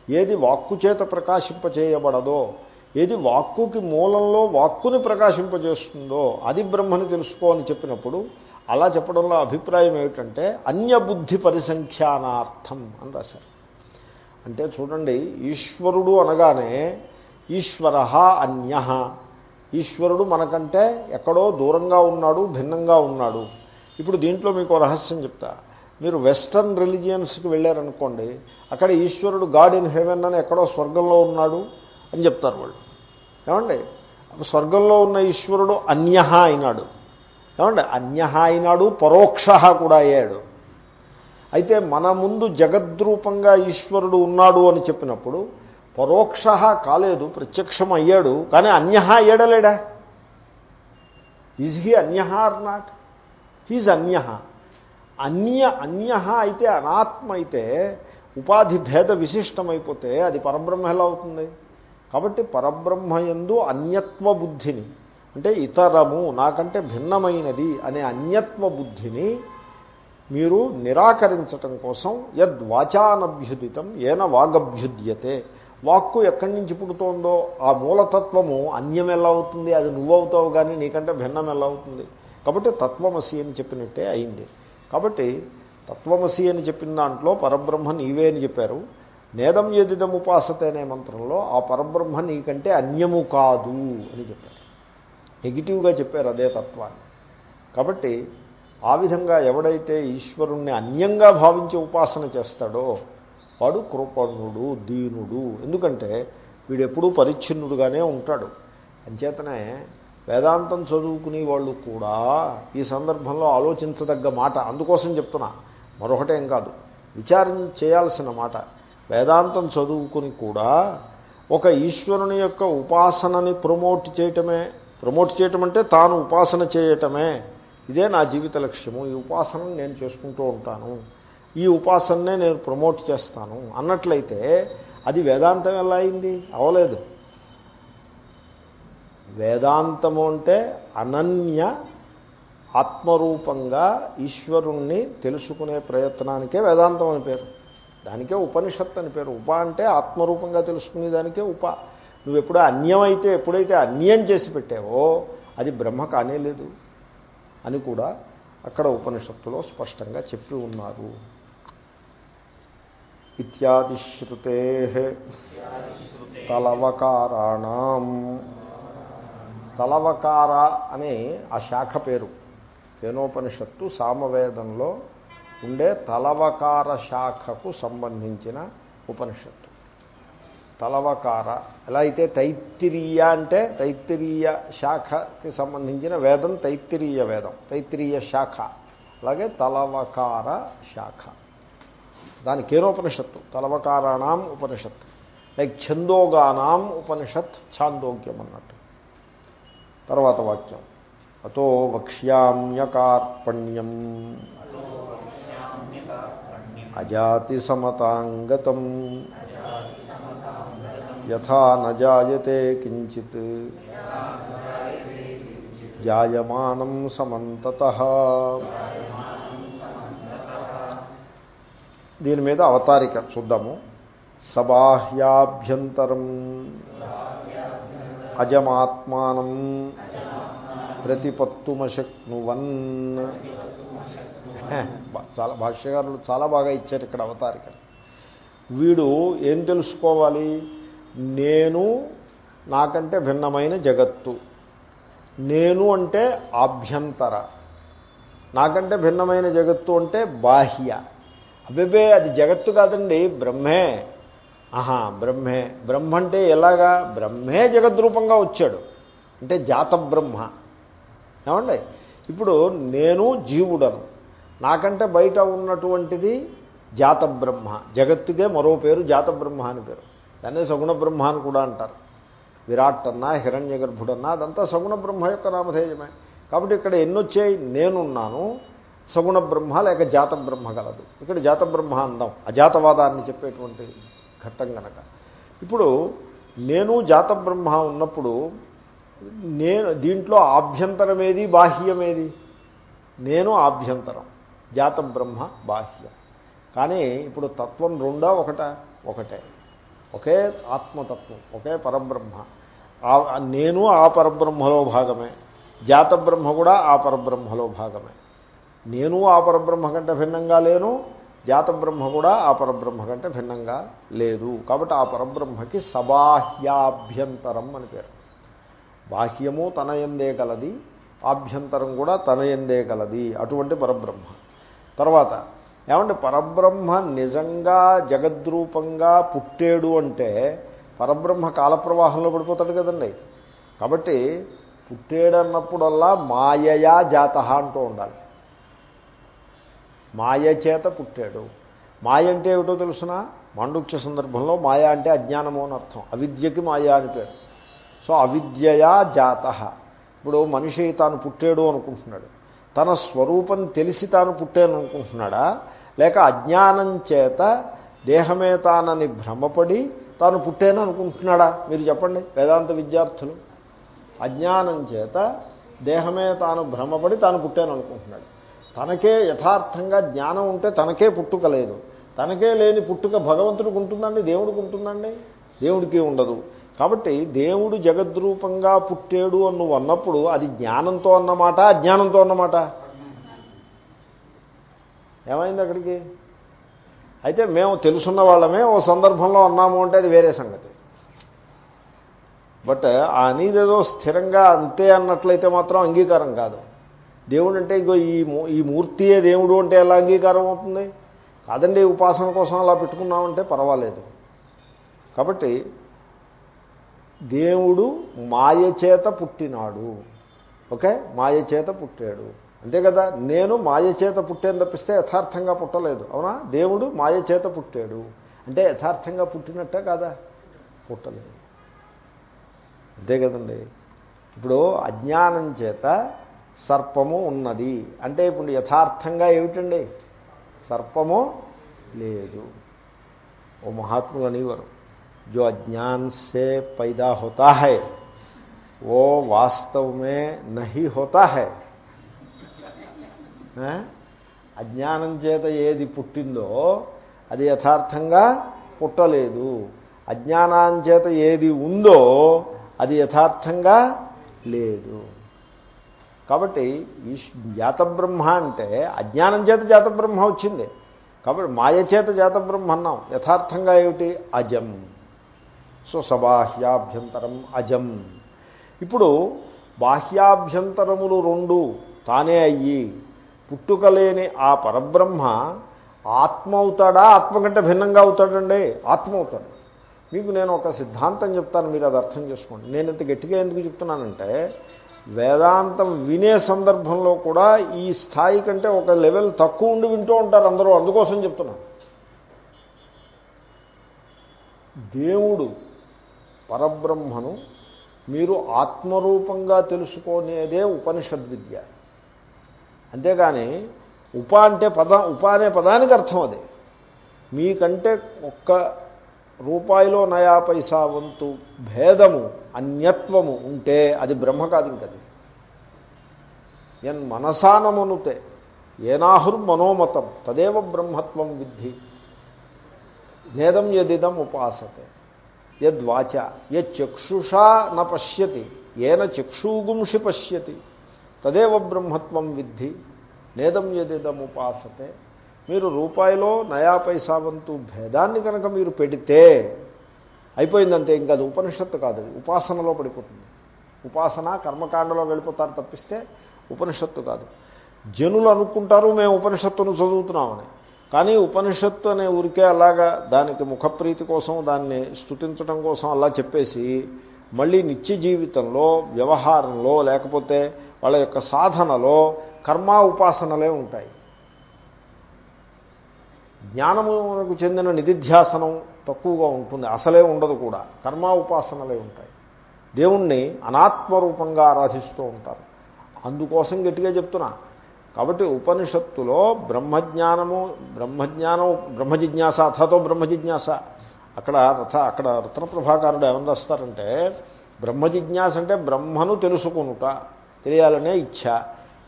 ఏది వాక్కు చేత ప్రకాశింపచేయబడదో ఏది వాక్కుకి మూలంలో వాక్కుని ప్రకాశింపజేస్తుందో అది బ్రహ్మని తెలుసుకో అని చెప్పినప్పుడు అలా చెప్పడంలో అభిప్రాయం ఏమిటంటే అన్యబుద్ధి పరిసంఖ్యానార్థం అని రాశారు. అంటే చూడండి ఈశ్వరుడు అనగానే ఈశ్వర అన్య. ఈశ్వరుడు మనకంటే ఎక్కడో దూరంగా ఉన్నాడు భిన్నంగా ఉన్నాడు. ఇప్పుడు దీంట్లో మీకు రహస్యం చెప్తా. మీరు వెస్టర్న్ రిలీజియన్స్కి వెళ్ళారనుకోండి అక్కడ ఈశ్వరుడు గాడ్ ఇన్ హెవెన్ అని ఎక్కడో స్వర్గంలో ఉన్నాడు అని చెప్తారు వాళ్ళు. ఏమండి? స్వర్గంలో ఉన్న ఈశ్వరుడు అన్య అయినాడు. ఏమండి? అన్య అయినాడు పరోక్ష కూడా అయ్యాడు. అయితే మన ముందు జగద్రూపంగా ఈశ్వరుడు ఉన్నాడు అని చెప్పినప్పుడు పరోక్ష కాలేదు ప్రత్యక్షం అయ్యాడు కానీ అన్య అయ్యాడలేడా? ఈజ్ హీ అన్య ఆర్ నాట్ హీజ్ అన్య. అన్య అన్య అయితే అనాత్మ అయితే ఉపాధి భేద విశిష్టమైపోతే అది పరబ్రహ్మ ఎలా అవుతుంది? కాబట్టి పరబ్రహ్మయందు అన్యత్వ బుద్ధిని అంటే ఇతరము నాకంటే భిన్నమైనది అనే అన్యత్వ బుద్ధిని మీరు నిరాకరించటం కోసం యద్వాచానభ్యుదితం ఏన వాగభ్యుద్యతే. వాక్కు ఎక్కడి నుంచి పుడుతోందో ఆ మూలతత్వము అన్యం ఎలా అవుతుంది అది నువ్వవుతావు కానీ నీకంటే భిన్నం ఎలా అవుతుంది? కాబట్టి తత్వమసి అని చెప్పినట్టే అయింది. కాబట్టి తత్వమసి అని చెప్పిన దాంట్లో పరబ్రహ్మ నీవే అని చెప్పారు. నేదం ఎదిదం ఉపాసత అనే మంత్రంలో ఆ పరబ్రహ్మ నీకంటే అన్యము కాదు అని చెప్పారు. నెగిటివ్గా చెప్పారు అదే తత్వాన్ని. కాబట్టి ఆ విధంగా ఎవడైతే ఈశ్వరుణ్ణి అన్యంగా భావించి ఉపాసన చేస్తాడో వాడు కృపణుడు దీనుడు. ఎందుకంటే వీడెప్పుడూ పరిచ్ఛిన్నుడుగానే ఉంటాడు. అంచేతనే వేదాంతం చదువుకునే వాళ్ళు కూడా ఈ సందర్భంలో ఆలోచించదగ్గ మాట. అందుకోసం చెప్తున్నా. మరొకటేం కాదు. విచారం చేయాల్సిన మాట. వేదాంతం చదువుకుని కూడా ఒక ఈశ్వరుని యొక్క ఉపాసనని ప్రమోట్ చేయటమే ప్రమోట్ చేయటం అంటే తాను ఉపాసన చేయటమే. ఇదే నా జీవిత లక్ష్యము. ఈ ఉపాసనను నేను చేసుకుంటూ ఉంటాను. ఈ ఉపాసననే నేను ప్రమోట్ చేస్తాను అన్నట్లయితే అది వేదాంతం ఎలా అయింది? అవలేదు. వేదాంతము అంటే అనన్య ఆత్మరూపంగా ఈశ్వరుణ్ణి తెలుసుకునే ప్రయత్నానికే వేదాంతం అని పేరు. దానికే ఉపనిషత్ అని పేరు. ఉప అంటే ఆత్మరూపంగా తెలుసుకునే దానికే ఉప. నువ్వు ఎప్పుడో అన్యమైతే ఎప్పుడైతే అన్యం చేసి పెట్టావో అది బ్రహ్మ కానేలేదు అని కూడా అక్కడ ఉపనిషత్తులో స్పష్టంగా చెప్పి ఉన్నారు. ఇత్యాది శ్రుతే తలవకారాణం తలవకార అనే ఆ శాఖ పేరు కేనోపనిషత్తు సామవేదంలో ఉండే తలవకార శాఖకు సంబంధించిన ఉపనిషత్తు. తలవకార ఎలా అయితే తైత్తిరీయ అంటే తైత్తిరీయ శాఖకి సంబంధించిన వేదం తైత్తిరీయ వేదం తైత్తిరీయ శాఖ అలాగే తలవకార శాఖ. దాని కేనోపనిషత్తు తలవకారాణం ఉపనిషత్తు లైక్ ఛందోగానాం ఉపనిషత్ ఛాందోగ్యం అన్నట్టు తర్వాత వాక్యం. అతో వక్ష్యామ్యకార్పణ్యం. అజాతి సమతాంగతం యథా నజాయతే కించిత్. జాయమానం సమంతత. దీని మీద అవతారిక చూద్దాము. సబాహ్యాభ్యంతరం. అజమాత్మానం. ప్రతిపత్తుమశక్నువన్. చాలా భాష్యకారులు చాలా బాగా ఇచ్చారు ఇక్కడ అవతారిక వీడు ఏం తెలుసుకోవాలి? నేను నాకంటే భిన్నమైన జగత్తు. నేను అంటే ఆభ్యంతర. నాకంటే భిన్నమైన జగత్తు అంటే బాహ్య. అబ్బెబే అది జగత్తు కాదండి బ్రహ్మే. ఆహా బ్రహ్మే. బ్రహ్మ అంటే ఎలాగా? బ్రహ్మే జగద్రూపంగా వచ్చాడు. అంటే జాత బ్రహ్మ. ఏమండి? ఇప్పుడు నేను జీవుడను. నాకంటే బయట ఉన్నటువంటిది జాత బ్రహ్మ. జగత్తుకే మరో పేరు జాత బ్రహ్మ అని పేరు. దాన్నే సగుణ బ్రహ్మ అని కూడా అంటారు. విరాట్ అన్నా హిరణ్య గర్భుడన్నా అదంతా సగుణ బ్రహ్మ యొక్క నామధేయమే. కాబట్టి ఇక్కడ ఎన్నొచ్చాయి? నేనున్నాను. సగుణ బ్రహ్మ లేక జాత బ్రహ్మ గలదు ఇక్కడ జాత బ్రహ్మ అందం. అజాతవాదాన్ని చెప్పేటువంటి ఘట్టం కనుక ఇప్పుడు నేను జాత బ్రహ్మ ఉన్నప్పుడు నేను దీంట్లో ఆభ్యంతరమేది బాహ్యమేది? నేను ఆభ్యంతరం. జాత బ్రహ్మ బాహ్యం. కానీ ఇప్పుడు తత్వం రెండా ఒకట? ఒకటే. ఒకే ఆత్మతత్వం ఒకే పరబ్రహ్మ. నేను ఆ పరబ్రహ్మలో భాగమే. జాత బ్రహ్మ కూడా ఆ పరబ్రహ్మలో భాగమే. నేను ఆ పరబ్రహ్మ కంటే భిన్నంగా లేను జాత బ్రహ్మ కూడా ఆ పరబ్రహ్మ కంటే భిన్నంగా లేదు. కాబట్టి ఆ పరబ్రహ్మకి సబాహ్యాభ్యంతరం అని పేరు. బాహ్యము తన ఎందే కలది ఆభ్యంతరం కూడా తన ఎందే కలది అటువంటి పరబ్రహ్మ. తర్వాత ఏమంటే పరబ్రహ్మ నిజంగా జగద్రూపంగా పుట్టేడు అంటే పరబ్రహ్మ కాలప్రవాహంలో పడిపోతాడు కదండి. కాబట్టి పుట్టేడన్నప్పుడల్లా మాయయా జాత అంటూ ఉండాలి. మాయ చేత పుట్టాడు. మాయ అంటే ఏమిటో తెలుసిన? మాండుక్య సందర్భంలో మాయ అంటే అజ్ఞానము అని అర్థం. అవిద్యకి మాయ అని పేరు. సో అవిద్యయా జాత. ఇప్పుడు మనిషి తాను పుట్టాడు అనుకుంటున్నాడు. తన స్వరూపం తెలిసి తాను పుట్టాను అనుకుంటున్నాడా? లేక అజ్ఞానం చేత దేహమే తానని భ్రమపడి తాను పుట్టాను అనుకుంటున్నాడా? మీరు చెప్పండి వేదాంత విద్యార్థులు. అజ్ఞానం చేత దేహమే తాను భ్రమపడి తాను పుట్టాను అనుకుంటున్నాడు. తనకే యథార్థంగా జ్ఞానం ఉంటే తనకే పుట్టుక లేదు. తనకే లేని పుట్టుక భగవంతుడికి ఉంటుందండి దేవుడికి ఉంటుందండి? దేవుడికి ఉండదు. కాబట్టి దేవుడు జగద్రూపంగా పుట్టాడు అని నువ్వు అన్నప్పుడు అది జ్ఞానంతో అన్నమాట అజ్ఞానంతో అన్నమాట? ఏమైంది అక్కడికి? అయితే మేము తెలుసున్న వాళ్ళమే ఓ సందర్భంలో అన్నాము అంటే అది వేరే సంగతి. బట్ ఆ అనేదేదో స్థిరంగా అంతే అన్నట్లయితే మాత్రం అంగీకారం కాదు. దేవుడు అంటే ఇగో ఈ ఈ మూర్తియే దేవుడు అంటే ఎలా అంగీకారం అవుతుంది? కాదండి ఉపాసన కోసం అలా పెట్టుకున్నామంటే పర్వాలేదు. కాబట్టి దేవుడు మాయ చేత పుట్టినాడు. ఓకే? మాయ చేత పుట్టాడు. అంతే కదా? నేను మాయ చేత పుట్టాను తప్పిస్తే యథార్థంగా పుట్టలేదు. అవునా? దేవుడు మాయ చేత పుట్టాడు. అంటే యథార్థంగా పుట్టినట్టే కాదా? పుట్టలేదు. అంతే కదండి. ఇప్పుడు అజ్ఞానం చేత సర్పము ఉన్నది. అంటే ఇప్పుడు యథార్థంగా ఏమిటండి? సర్పము లేదు. ఓ మహాత్ములు అనేవారు. జో అజ్ఞాన్సే పైదా హోతా హై ఓ వాస్తవమే నహి హోతా హై. అజ్ఞానం చేత ఏది పుట్టిందో అది యథార్థంగా పుట్టలేదు. అజ్ఞానాన్ని చేత ఏది ఉందో అది యథార్థంగా లేదు. కాబట్టి ఈ జాతబ్రహ్మ అంటే అజ్ఞానం చేత జాతబ్రహ్మ వచ్చింది. కాబట్టి మాయ చేత జాతబ్రహ్మ అన్నాం. యథార్థంగా ఏమిటి? అజం. సో సబాహ్యాభ్యంతరం అజం. ఇప్పుడు బాహ్యాభ్యంతరములు రెండు తానే అయ్యి పుట్టుకలేని ఆ పరబ్రహ్మ ఆత్మ అవుతాడా ఆత్మ కంటే భిన్నంగా అవుతాడండి. ఆత్మ అవుతాడు మీకు నేను ఒక సిద్ధాంతం చెప్తాను మీరు అది అర్థం చేసుకోండి. నేను ఇంత గట్టిగా ఎందుకు చెప్తున్నానంటే వేదాంతం వినే సందర్భంలో కూడా ఈ స్థాయి కంటే ఒక లెవెల్ తక్కువ ఉండి వింటూ ఉంటారు అందరూ. అందుకోసం చెప్తున్నాను దేవుడు పరబ్రహ్మను మీరు ఆత్మరూపంగా తెలుసుకునేదే ఉపనిషద్ విద్య అంతేగాని ఉప అంటే పద ఉప అనే పదానికి అర్థం అది. మీకంటే ఒక్క రూపాయిలో నయా పైసా వంతు భేదము అన్యత్వము ఉంటే అది బ్రహ్మ కాదు ఇంకది. ఎన్ మనసానమనుతే ఏనాహుర్మనోమతం తదేవ బ్రహ్మత్వం విద్ధి. భేదం యదిదం ఉపాసతే యద్వాచ యక్షుషా న పశ్యతి ఏన చక్షూగుంషి పశ్యతి తదేవ బ్రహ్మత్వం విద్ధి నేదం యదిదం ఉపాసతే మీరు రూపాయిలో నయా పైసా వంతు భేదాన్ని కనుక మీరు పెడితే అయిపోయిందంటే ఇంకా అది ఉపనిషత్తు కాదు అది ఉపాసనలో పడిపోతుంది. ఉపాసన కర్మకాండలో వెళ్ళిపోతారు తప్పిస్తే ఉపనిషత్తు కాదు. జనులు అనుకుంటారు మేము ఉపనిషత్తును చదువుతున్నామని. కానీ ఉపనిషత్తు అనే ఊరికే అలాగా దానికి ముఖప్రీతి కోసం దాన్ని స్థుతించడం కోసం అలా చెప్పేసి మళ్ళీ నిత్య జీవితంలో వ్యవహారంలో లేకపోతే వాళ్ళ యొక్క సాధనలో కర్మ ఉపాసనలే ఉంటాయి. జ్ఞానమునకు చెందిన నిధిధ్యాసనం తక్కువగా ఉంటుంది. అసలే ఉండదు కూడా. కర్మ ఉపాసనలే ఉంటాయి. దేవుణ్ణి అనాత్మరూపంగా ఆరాధిస్తూ ఉంటారు. అందుకోసం గట్టిగా చెప్తున్నా. కాబట్టి ఉపనిషత్తులో బ్రహ్మజ్ఞానము బ్రహ్మజ్ఞానం బ్రహ్మజిజ్ఞాస అథతో బ్రహ్మజిజ్ఞాస. అక్కడ రథ అక్కడ రత్న ప్రభాకారుడు ఏమని రాస్తారంటే బ్రహ్మజిజ్ఞాస అంటే బ్రహ్మను తెలుసుకునుట తెలియాలనే ఇచ్ఛ.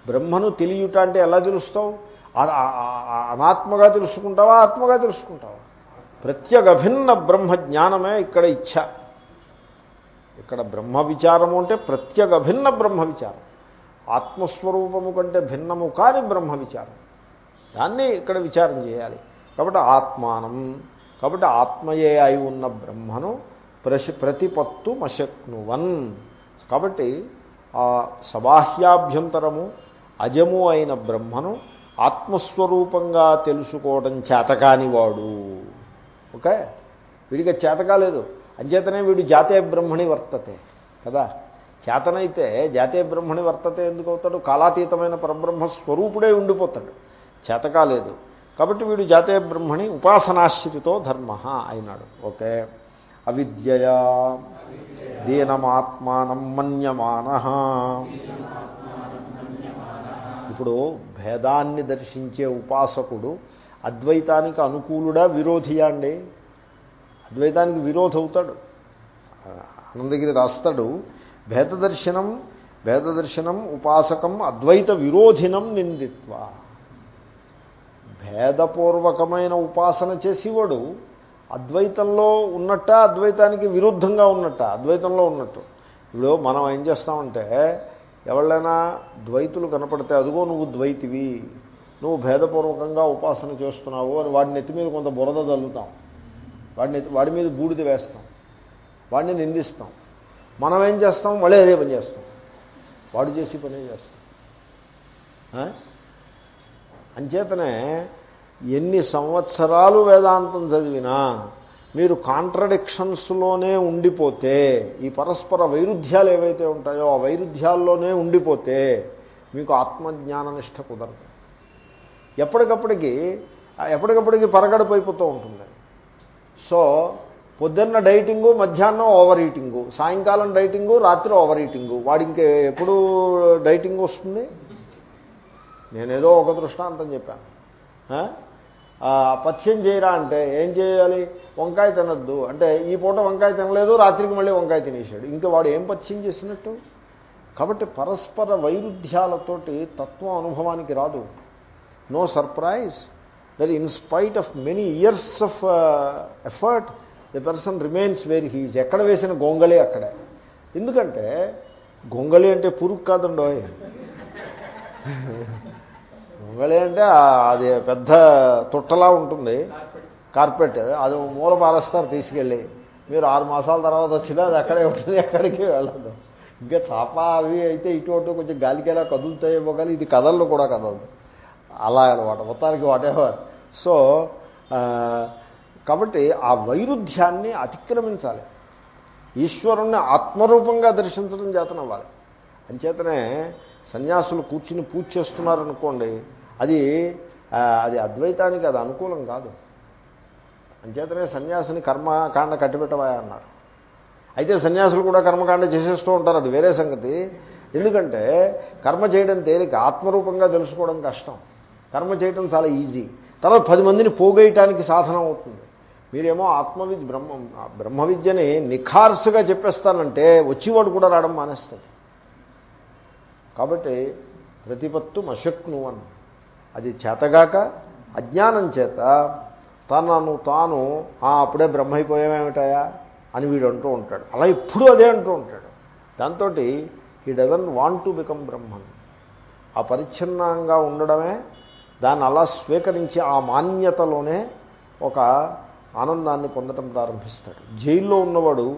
బ్రహ్మను తెలియట అంటే ఎలా తెలుస్తావు? అనాత్మగా తెలుసుకుంటావా ఆత్మగా తెలుసుకుంటావా? ప్రత్యేకభిన్న బ్రహ్మ జ్ఞానమే ఇక్కడ ఇచ్ఛ. ఇక్కడ బ్రహ్మ విచారము అంటే ప్రత్యేకభిన్న బ్రహ్మ విచారం. ఆత్మస్వరూపము కంటే భిన్నము కాని బ్రహ్మ విచారం. దాన్ని ఇక్కడ విచారం చేయాలి. కాబట్టి ఆత్మానం. కాబట్టి ఆత్మయే అయి ఉన్న బ్రహ్మను ప్రశ ప్రతిపత్తు మశక్నువన్. కాబట్టి ఆ సబాహ్యాభ్యంతరము అజము అయిన బ్రహ్మను ఆత్మస్వరూపంగా తెలుసుకోవడం చేతకానివాడు. ఓకే? వీడికి చేతకాలేదు. అంచేతనే వీడు జాతీయ బ్రహ్మణి వర్తతే కదా? చేతనైతే జాతీయ బ్రహ్మణి వర్తతే ఎందుకు అవుతాడు కాలాతీతమైన పరబ్రహ్మ స్వరూపుడే ఉండిపోతాడు. చేతకాలేదు. కాబట్టి వీడు జాతీయ బ్రహ్మణి ఉపాసనాశ్రితో ధర్మ అయినాడు. ఓకే? అవిద్యయా దీనమాత్మానం మన్యమాన. ఇప్పుడు భేదాన్ని దర్శించే ఉపాసకుడు అద్వైతానికి అనుకూలుడా విరోధియా అండి? అద్వైతానికి విరోధ అవుతాడు ఆనందగిరి రాస్తాడు భేదదర్శనం భేదదర్శనం ఉపాసకం అద్వైత విరోధినం నిందిత్వ. భేదపూర్వకమైన ఉపాసన చేసేవాడు అద్వైతంలో ఉన్నట్ట అద్వైతానికి విరుద్ధంగా ఉన్నట్ట? అద్వైతంలో ఉన్నట్టు. ఇప్పుడు మనం ఏం చేస్తామంటే ఎవళ్ళైనా ద్వైతులు కనపడితే అదిగో నువ్వు ద్వైతివి నువ్వు భేదపూర్వకంగా ఉపాసన చేస్తున్నావు అని వాడిని ఎత్తి మీద కొంత బురద చల్లుతాం వాడిని వాడి మీద బూడిద వేస్తాం. వాడిని నిందిస్తాం. మనం ఏం చేస్తాం? వాళ్ళే అదే పని చేస్తాం. వాడు చేసి పనే చేస్తాం. అంచేతనే ఎన్ని సంవత్సరాలు వేదాంతం చదివినా మీరు కాంట్రడిక్షన్స్లోనే ఉండిపోతే ఈ పరస్పర వైరుధ్యాలు ఏవైతే ఉంటాయో ఆ వైరుధ్యాల్లోనే ఉండిపోతే మీకు ఆత్మజ్ఞాననిష్ట కుదరదు. ఎప్పటికప్పటికి ఎప్పటికప్పటికి పరగడపైపోతూ ఉంటుంది. సో పొద్దున్న డైటింగు మధ్యాహ్నం ఓవర్ ఈటింగు సాయంకాలం డైటింగు రాత్రి ఓవర్ ఈటింగు వాడి ఇంకే ఎప్పుడు డైటింగ్ వస్తుంది? నేనేదో ఒక దృష్టాంతం చెప్పాను. పథ్యం చేయరా అంటే ఏం చేయాలి? వంకాయ తినద్దు. అంటే ఈ పూట వంకాయ తినలేదు రాత్రికి మళ్ళీ వంకాయ తినేసాడు ఇంకా వాడు ఏం పథ్యం చేసినట్టు? కాబట్టి పరస్పర వైరుధ్యాలతోటి తత్వం అనుభవానికి రాదు. No surprise that in spite of many years of effort the person remains where he's ఎక్కడ వేసిన గొంగళి అక్కడే? ఎందుకంటే గొంగళి అంటే పురుగు కాదండో గొంగళి అంటే అది పెద్ద తుట్టలా ఉంటుంది. కార్పెట్ అది మూల పారేస్తారు తీసుకెళ్ళి. మీరు ఆరు మాసాల తర్వాత వచ్చినా అది అక్కడే ఉంటుంది ఎక్కడికి వెళ్ళదు. ఇంకా చాప అవి అయితే ఇటు అటు కొంచెం గాలికేలా కదులుతాయేమో కానీ ఇది కథల్లో కూడా కదలదు. అలా అనమాట మొత్తానికి వాటెవర్. సో కాబట్టి ఆ వైరుధ్యాన్ని అతిక్రమించాలి. ఈశ్వరుణ్ణి ఆత్మరూపంగా దర్శించడం చేతనవ్వాలి. అంచేతనే సన్యాసులు కూర్చుని పూజ చేస్తున్నారనుకోండి అది అది అద్వైతానికి అది అనుకూలం కాదు. అంచేతనే సన్యాసిని కర్మకాండ కట్టిపెట్టవా అన్నారు. అయితే సన్యాసులు కూడా కర్మకాండ చేసేస్తూ ఉంటారు అది వేరే సంగతి. ఎందుకంటే కర్మ చేయడం తేలిక ఆత్మరూపంగా తెలుసుకోవడం కష్టం. కర్మ చేయడం చాలా ఈజీ. తర్వాత పది మందిని పోగేయటానికి సాధనం అవుతుంది. మీరేమో ఆత్మవిద్య బ్రహ్మ బ్రహ్మ విద్యని నిఖార్సుగా చెప్పేస్తానంటే వచ్చేవాడు కూడా రావడం మానేస్తాడు. కాబట్టి ప్రతిపత్తు మశక్నువన్ అది చేతగాక అజ్ఞానం చేత తనను తాను "ఆ, అప్పుడే బ్రహ్మైపోయామేమిటాయా అని వీడు అంటూ ఉంటాడు. అలా ఇప్పుడు అదే అంటూ ఉంటాడు. దాంతో ఈ doesn't want to become Brahman. ఆ పరిచ్ఛిన్నంగా ఉండడమే దాన్ని అలా స్వీకరించి ఆ మాన్యతలోనే ఒక ఆనందాన్ని పొందటం ప్రారంభిస్తాడు. జైల్లో ఉన్నవాడు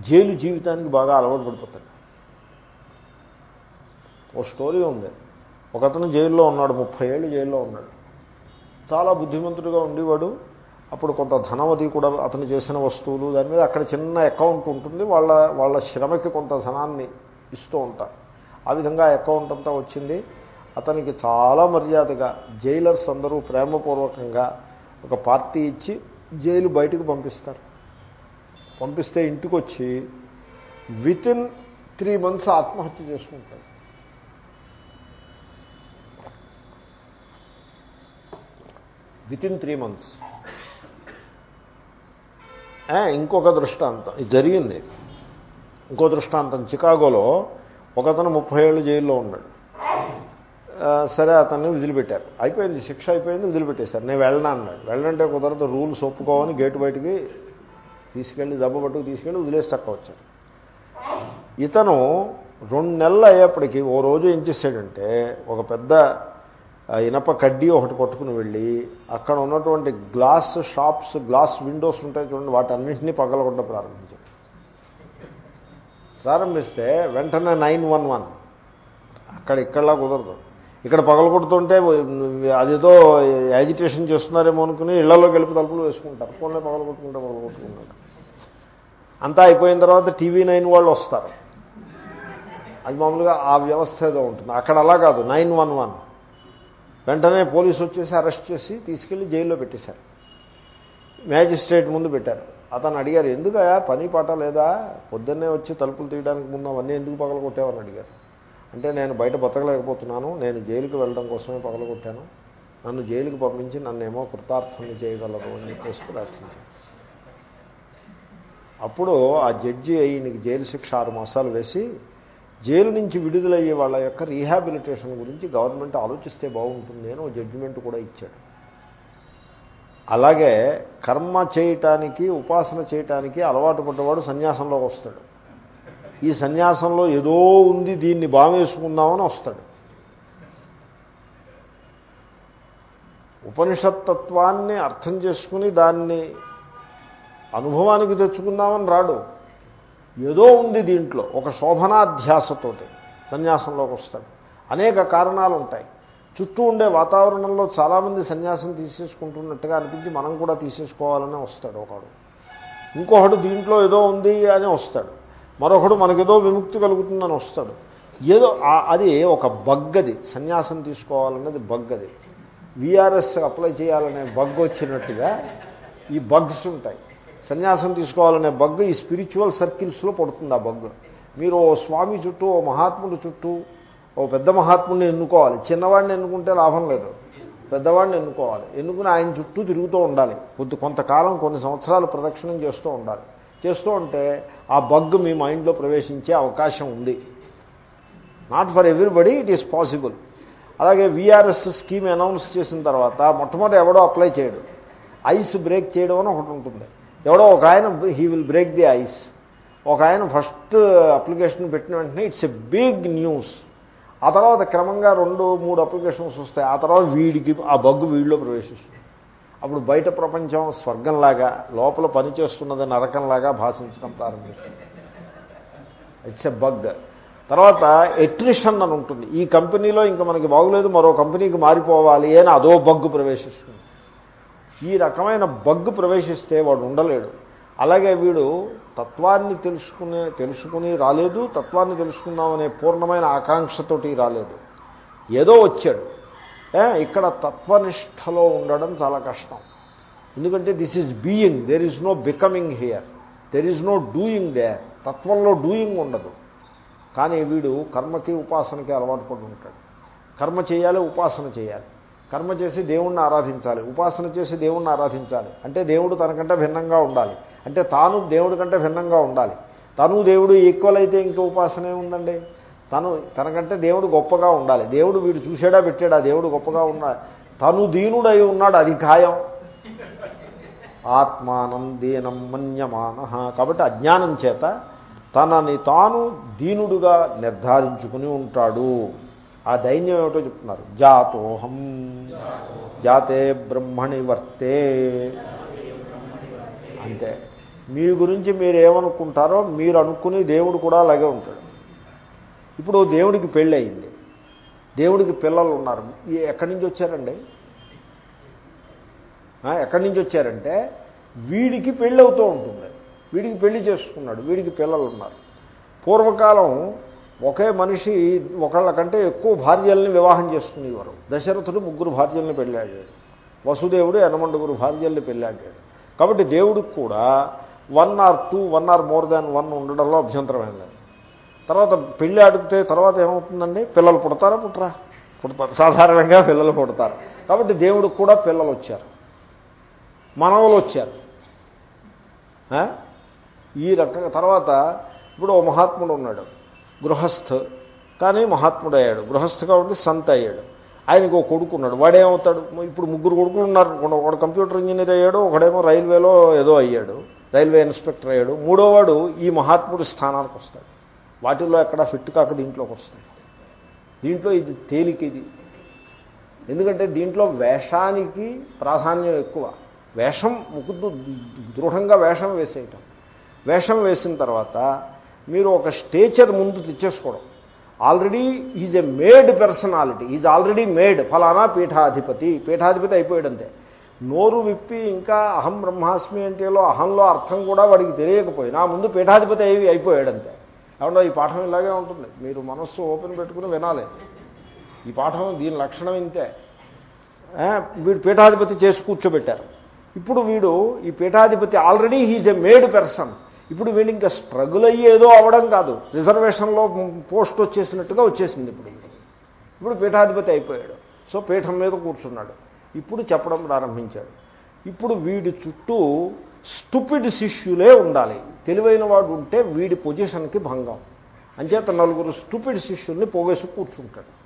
జైలు జీవితానికి బాగా అలవాటు పడిపోతాడు. ఓ స్టోరీ ఉంది. ఒకతను జైల్లో ఉన్నాడు ముప్పై ఏళ్ళు జైల్లో ఉన్నాడు. చాలా బుద్ధిమంతుడిగా ఉండేవాడు. అప్పుడు కొంత ధనవతి కూడా అతను చేసిన వస్తువులు దాని మీద అక్కడ చిన్న అకౌంట్ ఉంటుంది వాళ్ళ వాళ్ళ శ్రమకి కొంత ధనాన్ని ఇస్తూ ఉంటారు. ఆ విధంగా అకౌంట్ అంతా వచ్చింది. అతనికి చాలా మర్యాదగా జైలర్స్ అందరూ ప్రేమపూర్వకంగా ఒక పార్టీ ఇచ్చి జైలు బయటకు పంపిస్తారు. పంపిస్తే ఇంటికి వచ్చి విత్ ఇన్ త్రీ మంత్స్ ఆత్మహత్య చేసుకుంటాడు. విత్ ఇన్ త్రీ మంత్స్ ఇంకొక దృష్టాంతం. ఇది జరిగింది. ఇంకో దృష్టాంతం చికాగోలో ఒకతను ముప్పై ఏళ్ళు జైల్లో ఉన్నాడు. సరే అతన్ని వదిలిపెట్టారు. అయిపోయింది శిక్ష అయిపోయింది వదిలిపెట్టేశారు. నేను వెళ్ళనా అన్నాడు. వెళ్ళంటే కుదరదు రూల్స్ ఒప్పుకోవని గేటు బయటికి తీసుకెళ్ళి జబ్బు పట్టుకు తీసుకెళ్ళి వదిలేసి చక్క వచ్చారు ఇతను రెండు నెలలు అయ్యేప్పటికీ ఓ రోజు ఏం చేశాడంటే ఒక పెద్ద ఇనప కడ్డీ ఒకటి పట్టుకుని వెళ్ళి అక్కడ ఉన్నటువంటి గ్లాస్ షాప్స్ గ్లాస్ విండోస్ ఉంటాయి చూడండి వాటన్నింటినీ పగలకుండా ప్రారంభించాడు ప్రారంభిస్తే వెంటనే నైన్ వన్ వన్. అక్కడ ఇక్కడలా కుదరదు. ఇక్కడ పగలగొడుతుంటే అదేదో యాజిటేషన్ చేస్తున్నారేమో అనుకుని ఇళ్ళలో గెలుపు తలుపులు వేసుకుంటారు. ఫోన్లో పగలగొట్టుకుంటే పగలగొట్టుకుంటారు. అంతా అయిపోయిన తర్వాత టీవీ నైన్ వాళ్ళు వస్తారు. అది మామూలుగా ఆ వ్యవస్థ ఏదో ఉంటుంది. అక్కడ అలా కాదు. Nine one one. వెంటనే పోలీసు వచ్చేసి అరెస్ట్ చేసి తీసుకెళ్ళి జైల్లో పెట్టేశారు. మ్యాజిస్ట్రేట్ ముందు పెట్టారు. అతను అడిగారు ఎందుకయా పని పాట లేదా? పొద్దున్నే వచ్చి తలుపులు తీయడానికి ముందు అవన్నీ ఎందుకు పగలగొట్టావని అడిగారు. అంటే నేను బయట బతకలేకపోతున్నాను నేను జైలుకి వెళ్ళడం కోసమే పగలగొట్టాను. నన్ను జైలుకి పంపించి నన్నేమో కృతార్థుని చేయగలరు అని చెప్పేసి ప్రార్థించాను అప్పుడు ఆ జడ్జి ఈయనకి జైలు శిక్ష ఆరు మాసాలు వేసి జైలు నుంచి విడుదలయ్యే వాళ్ళ యొక్క రీహాబిలిటేషన్ గురించి గవర్నమెంట్ ఆలోచిస్తే బాగుంటుంది అని ఓ జడ్జిమెంట్ కూడా ఇచ్చాడు. అలాగే కర్మ చేయటానికి ఉపాసన చేయటానికి అలవాటు పడ్డవాడు సన్యాసంలోకి వస్తాడు. ఈ సన్యాసంలో ఏదో ఉంది దీన్ని బామేసుకుందామని వస్తాడు. ఉపనిషత్తత్వాన్ని అర్థం చేసుకుని దాన్ని అనుభవానికి తెచ్చుకుందామని రాడు. ఏదో ఉంది దీంట్లో ఒక శోభనాధ్యాసతోటి సన్యాసంలోకి వస్తాడు. అనేక కారణాలు ఉంటాయి చుట్టూ ఉండే వాతావరణంలో చాలామంది సన్యాసం తీసేసుకుంటున్నట్టుగా అనిపించి మనం కూడా తీసేసుకోవాలని వస్తాడు ఒకడు. ఇంకొకడు దీంట్లో ఏదో ఉంది అని వస్తాడు. మరొకడు మనకేదో విముక్తి కలుగుతుందని వస్తాడు. ఏదో అది ఒక బగ్గది సన్యాసం తీసుకోవాలన్నది బగ్గది. విఆర్ఎస్ అప్లై చేయాలనే బగ్ వచ్చినట్టుగా ఈ బగ్స్ ఉంటాయి. సన్యాసం తీసుకోవాలనే బగ్ ఈ స్పిరిచువల్ సర్కిల్స్లో పడుతుంది ఆ బగ్. మీరు ఓ స్వామి చుట్టూ ఓ మహాత్ముడి చుట్టూ ఓ పెద్ద మహాత్ముడిని ఎన్నుకోవాలి. చిన్నవాడిని ఎన్నుకుంటే లాభం లేదు. పెద్దవాడిని ఎన్నుకోవాలి. ఎన్నుకుని ఆయన చుట్టూ తిరుగుతూ ఉండాలి. కొద్ది కొంతకాలం కొన్ని సంవత్సరాలు ప్రదక్షిణం చేస్తూ ఉండాలి. చేస్తూ ఉంటే ఆ బగ్ మీ మైండ్లో ప్రవేశించే అవకాశం ఉంది. Not for everybody it is possible అలాగే విఆర్ఎస్ స్కీమ్ అనౌన్స్ చేసిన తర్వాత మొట్టమొదటి ఎవడో అప్లై చేయడు. ఐస్ బ్రేక్ చేయడం అని ఒకటి ఉంటుంది. ఎవడో ఒక ఆయన he will break the ice ఒక ఆయన ఫస్ట్ అప్లికేషన్ పెట్టిన వెంటనే ఇట్స్ ఎ బిగ్ న్యూస్ ఆ తర్వాత క్రమంగా రెండు మూడు అప్లికేషన్స్ వస్తాయి. ఆ తర్వాత వీడికి ఆ బగ్గు వీడిలో ప్రవేశిస్తుంది. అప్పుడు బయట ప్రపంచం స్వర్గంలాగా లోపల పనిచేస్తున్నది నరకంలాగా భాషించడం ప్రారంభిస్తుంది. ఇట్స్ ఎ బగ్ తర్వాత ఎట్రిషన్ అని ఉంటుంది. ఈ కంపెనీలో ఇంకా మనకి బాగులేదు మరో కంపెనీకి మారిపోవాలి అని అదో బగ్గు ప్రవేశిస్తుంది. ఈ రకమైన బగ్గు ప్రవేశిస్తే వాడు ఉండలేడు. అలాగే వీడు తత్వాన్ని తెలుసుకునే తెలుసుకుని రాలేదు తత్వాన్ని తెలుసుకుందామనే పూర్ణమైన ఆకాంక్షతోటి రాలేదు. ఏదో వచ్చాడు. ఇక్కడ తత్వనిష్టలో ఉండడం చాలా కష్టం. ఎందుకంటే this is being there is no becoming here there is no doing there తత్వంలో డూయింగ్ ఉండదు. కానీ వీడు కర్మకి ఉపాసనకి అలవాటు పడి ఉంటాడు. కర్మ చేయాలి ఉపాసన చేయాలి. కర్మ చేసి దేవుణ్ణి ఆరాధించాలి ఉపాసన చేసి దేవుణ్ణి ఆరాధించాలి. అంటే దేవుడు తనకంటే భిన్నంగా ఉండాలి. అంటే తాను దేవుడి కంటే భిన్నంగా ఉండాలి. తను దేవుడు ఈక్వల్ అయితే ఇంకా ఉపాసనే ఉందండి. తను తనకంటే దేవుడు గొప్పగా ఉండాలి. దేవుడు వీడు చూసాడా పెట్టాడా? దేవుడు గొప్పగా ఉన్నాడు తను దీనుడై ఉన్నాడు అది ఖాయం. ఆత్మానం దీనం మన్యమాన. కాబట్టి అజ్ఞానం చేత తనని తాను దీనుడుగా నిర్ధారించుకుని ఉంటాడు. ఆ దైన్యం ఏమిటో చెప్తున్నారు. జాతోహం. జాతే బ్రహ్మణి వర్తే. అంటే మీ గురించి మీరు ఏమనుకుంటారో మీరు అనుకుని దేవుడు కూడా అలాగే ఉంటాడు. ఇప్పుడు దేవుడికి పెళ్ళి అయింది దేవుడికి పిల్లలు ఉన్నారు ఎక్కడి నుంచి వచ్చారండి? ఎక్కడి నుంచి వచ్చారంటే వీడికి పెళ్ళి అవుతూ ఉంటుంది. వీడికి పెళ్ళి చేసుకున్నాడు. వీడికి పిల్లలు ఉన్నారు పూర్వకాలం ఒకే మనిషి ఒకళ్ళ కంటే ఎక్కువ భార్యల్ని వివాహం చేసుకునేవారు దశరథుడు ముగ్గురు భార్యల్ని పెళ్ళాడాడు. వసుదేవుడు ఎనమండుగురు భార్యల్ని పెళ్ళాడాడు. కాబట్టి దేవుడికి కూడా one or two one or more than one ఉండడంలో అభ్యంతరమైన లేదు. తర్వాత పెళ్ళి అడిగితే తర్వాత ఏమవుతుందండి? పిల్లలు పుడతారా? పుట్టరా? పుడతారు. సాధారణంగా పిల్లలు పుడతారు. కాబట్టి దేవుడికి కూడా పిల్లలు వచ్చారు. మనవలు వచ్చారు. ఈ రకంగా తర్వాత ఇప్పుడు ఓ మహాత్ముడు ఉన్నాడు. గృహస్థ. కానీ మహాత్ముడు అయ్యాడు గృహస్థగా ఉండి సంత అయ్యాడు. ఆయనకు ఒక కొడుకున్నాడు. వాడేమవుతాడు? ఇప్పుడు ముగ్గురు కొడుకులు ఉన్నారు ఒకడు కంప్యూటర్ ఇంజనీర్ అయ్యాడు ఒకడేమో రైల్వేలో ఏదో అయ్యాడు రైల్వే ఇన్స్పెక్టర్ అయ్యాడు. మూడోవాడు ఈ మహాత్ముడి స్థానానికి వస్తాడు. వాటిల్లో ఎక్కడ ఫిట్ కాక దీంట్లోకి వస్తాడు. దీంట్లో ఇది తేలిక ఇది. ఎందుకంటే దీంట్లో వేషానికి ప్రాధాన్యం ఎక్కువ. వేషం ముకుద్దు దృఢంగా వేషం వేసేయటం. వేషం వేసిన తర్వాత మీరు ఒక స్టేచర్ ముందు తెచ్చేసుకోవడం. Already is a made personality. Is already made. ఫలానా పీఠాధిపతి. పీఠాధిపతి అయిపోయాడంతే. నోరు విప్పి ఇంకా అహం బ్రహ్మాస్మి అంటేలో అహంలో అర్థం కూడా వాడికి తెలియకపోయినా ముందు పీఠాధిపతి అయి అయిపోయాడంతే. ఏమన్నా ఈ పాఠం ఇలాగే ఉంటుంది. మీరు మనస్సు ఓపెన్ పెట్టుకుని వినాలి. ఈ పాఠం దీని లక్షణం ఇంతే. వీడు పీఠాధిపతి చేసి కూర్చోబెట్టారు. ఇప్పుడు వీడు ఈ పీఠాధిపతి already he's a made person. ఇప్పుడు వీళ్ళు ఇంకా స్ట్రగుల్ అయ్యేదో అవడం కాదు. రిజర్వేషన్లో పోస్ట్ వచ్చేసినట్టుగా వచ్చేసింది ఇప్పుడు ఇప్పుడు పీఠాధిపతి అయిపోయాడు. సో పీఠం మీద కూర్చున్నాడు. ఇప్పుడు చెప్పడం ప్రారంభించాడు. ఇప్పుడు వీడి చుట్టూ స్టూపిడ్ శిష్యులే ఉండాలి. తెలివైన వాడు ఉంటే వీడి పొజిషన్కి భంగం. అంచేత నలుగురు స్టూపిడ్ శిష్యుల్ని పోగేసి కూర్చుంటాడు.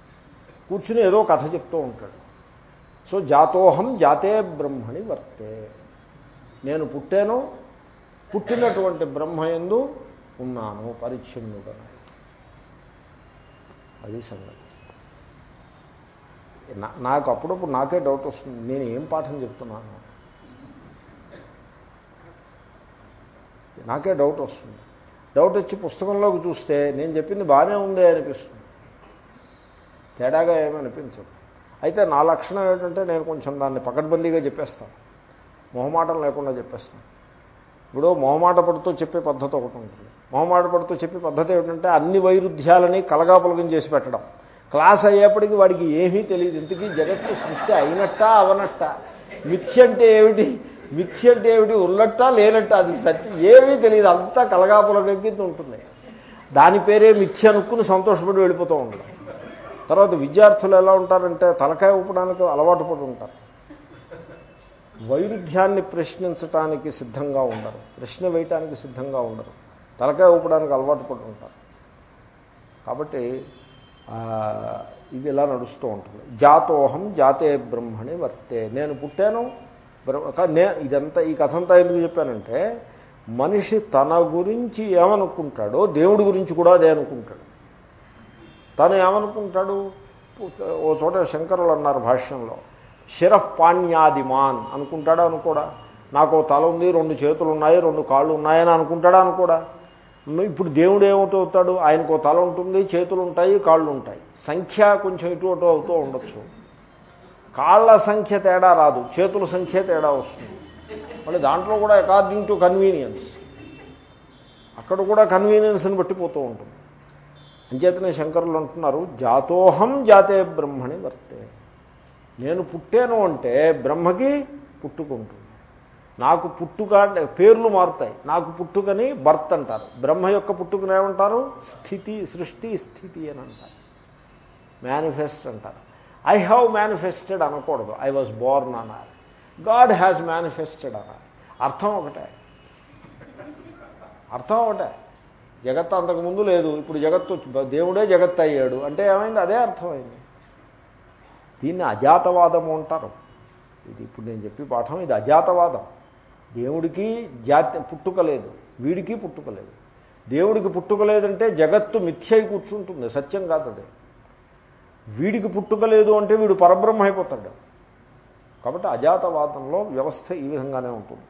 కూర్చుని ఏదో కథ చెప్తూ ఉంటాడు. సో జాతోహం జాతే బ్రహ్మణి వర్తే. నేను పుట్టాను పుట్టినటువంటి బ్రహ్మయందు ఉన్నాను పరిచ్ఛిన్నుగా అది సంగతి. నా- నాకు అప్పుడప్పుడు నాకే డౌట్ వస్తుంది నేను ఏం పాఠం చెప్తున్నాను? నాకే డౌట్ వస్తుంది. డౌట్ వచ్చి పుస్తకంలోకి చూస్తే నేను చెప్పింది బాగానే ఉంది అనిపిస్తుంది. తేడాగా ఏమనిపించదు అయితే నా లక్షణం ఏంటంటే నేను కొంచెం దాన్ని పకడ్బందీగా చెప్పేస్తాను. మొహమాటం లేకుండా చెప్పేస్తాను. ఇప్పుడు మొహమాట పడుతూ చెప్పే పద్ధతి ఒకటి ఉంటుంది మొహమాట పడుతూ చెప్పే పద్ధతి ఏమిటంటే అన్ని వైరుధ్యాలని కలగాపులగం చేసి పెట్టడం. క్లాస్ అయ్యేప్పటికి వాడికి ఏమీ తెలియదు. ఇంతకీ జగత్తు సృష్టి అయినట్టా అవనట్టా? మిథ్య అంటే ఏమిటి? మిథ్య అంటే ఏమిటి? ఉన్నట్టా లేనట్టా? అది సత్యం. ఏమీ తెలియదు. అంతా కలగాపులగం కింద ఉంటుంది. దాని పేరే మిథ్య అనుకుని సంతోషపడి వెళ్ళిపోతూ ఉండడం. తర్వాత విద్యార్థులు ఎలా ఉంటారంటే తలకాయ ఊపడానికి అలవాటు పడి ఉంటారు. వైరుధ్యాన్ని ప్రశ్నించటానికి సిద్ధంగా ఉండరు. ప్రశ్న వేయటానికి సిద్ధంగా ఉండరు. తలకాయ ఊపడానికి అలవాటు పడి ఉంటారు. కాబట్టి ఇది ఇలా నడుస్తూ ఉంటుంది. జాతోహం జాతే బ్రహ్మణి వర్తే. నేను పుట్టాను నే ఇదంతా ఈ కథ అంతా ఎందుకు చెప్పానంటే మనిషి తన గురించి ఏమనుకుంటాడో దేవుడి గురించి కూడా అదే అనుకుంటాడు. తను ఏమనుకుంటాడు? ఓ చోట శంకరులు అన్నారు భాష్యంలో. శిరఫ్ పాణ్యాదిమాన్ అనుకుంటాడా అనుకోడా? నాకు తల ఉంది రెండు చేతులు ఉన్నాయి రెండు కాళ్ళు ఉన్నాయని అనుకుంటాడా అనుకోడా? ఇప్పుడు దేవుడు ఏమవుతాడు? ఆయనకు తల ఉంటుంది చేతులు ఉంటాయి కాళ్ళు ఉంటాయి సంఖ్య కొంచెం ఇటు అటు అవుతూ ఉండొచ్చు. కాళ్ళ సంఖ్య తేడా రాదు చేతుల సంఖ్య తేడా వస్తుంది. మళ్ళీ దాంట్లో కూడా అకార్డింగ్ టు కన్వీనియన్స్ అక్కడ కూడా కన్వీనియన్స్ని బట్టి పోతూ ఉంటుంది. అంచేతనే శంకరులు అంటున్నారు జాతోహం జాతే బ్రహ్మణి వర్తే. నేను పుట్టాను అంటే బ్రహ్మకి పుట్టుకుంటుంది. నాకు పుట్టుక అంటే పేర్లు మారుతాయి. నాకు పుట్టుకని బర్త్ అంటారు. బ్రహ్మ యొక్క పుట్టుకని ఏమంటారు? స్థితి సృష్టి స్థితి అని అంటారు. మేనిఫెస్ట్ అంటారు. ఐ హ్యావ్ మేనిఫెస్టెడ్ అనకూడదు. ఐ వాజ్ బోర్న్ అనాలి. గాడ్ హ్యాజ్ మేనిఫెస్టెడ్ అనాలి. అర్థం ఒకటే. అర్థం ఒకటే. జగత్తు అంతకుముందు లేదు. ఇప్పుడు జగత్తు దేవుడే జగత్ అయ్యాడు. అంటే ఏమైంది? అదే అర్థమైంది. దీన్ని అజాతవాదము అంటారు. ఇది ఇప్పుడు నేను చెప్పి పాఠం ఇది అజాతవాదం. దేవుడికి జాతి పుట్టుక లేదు. వీడికి పుట్టుక లేదు. దేవుడికి పుట్టుక లేదంటే జగత్తు మిథ్యై కూర్చుంటుంది. సత్యం కాదు అది. వీడికి పుట్టుక లేదు అంటే వీడు పరబ్రహ్మ అయిపోతాడు. కాబట్టి అజాతవాదంలో వ్యవస్థ ఈ విధంగానే ఉంటుంది.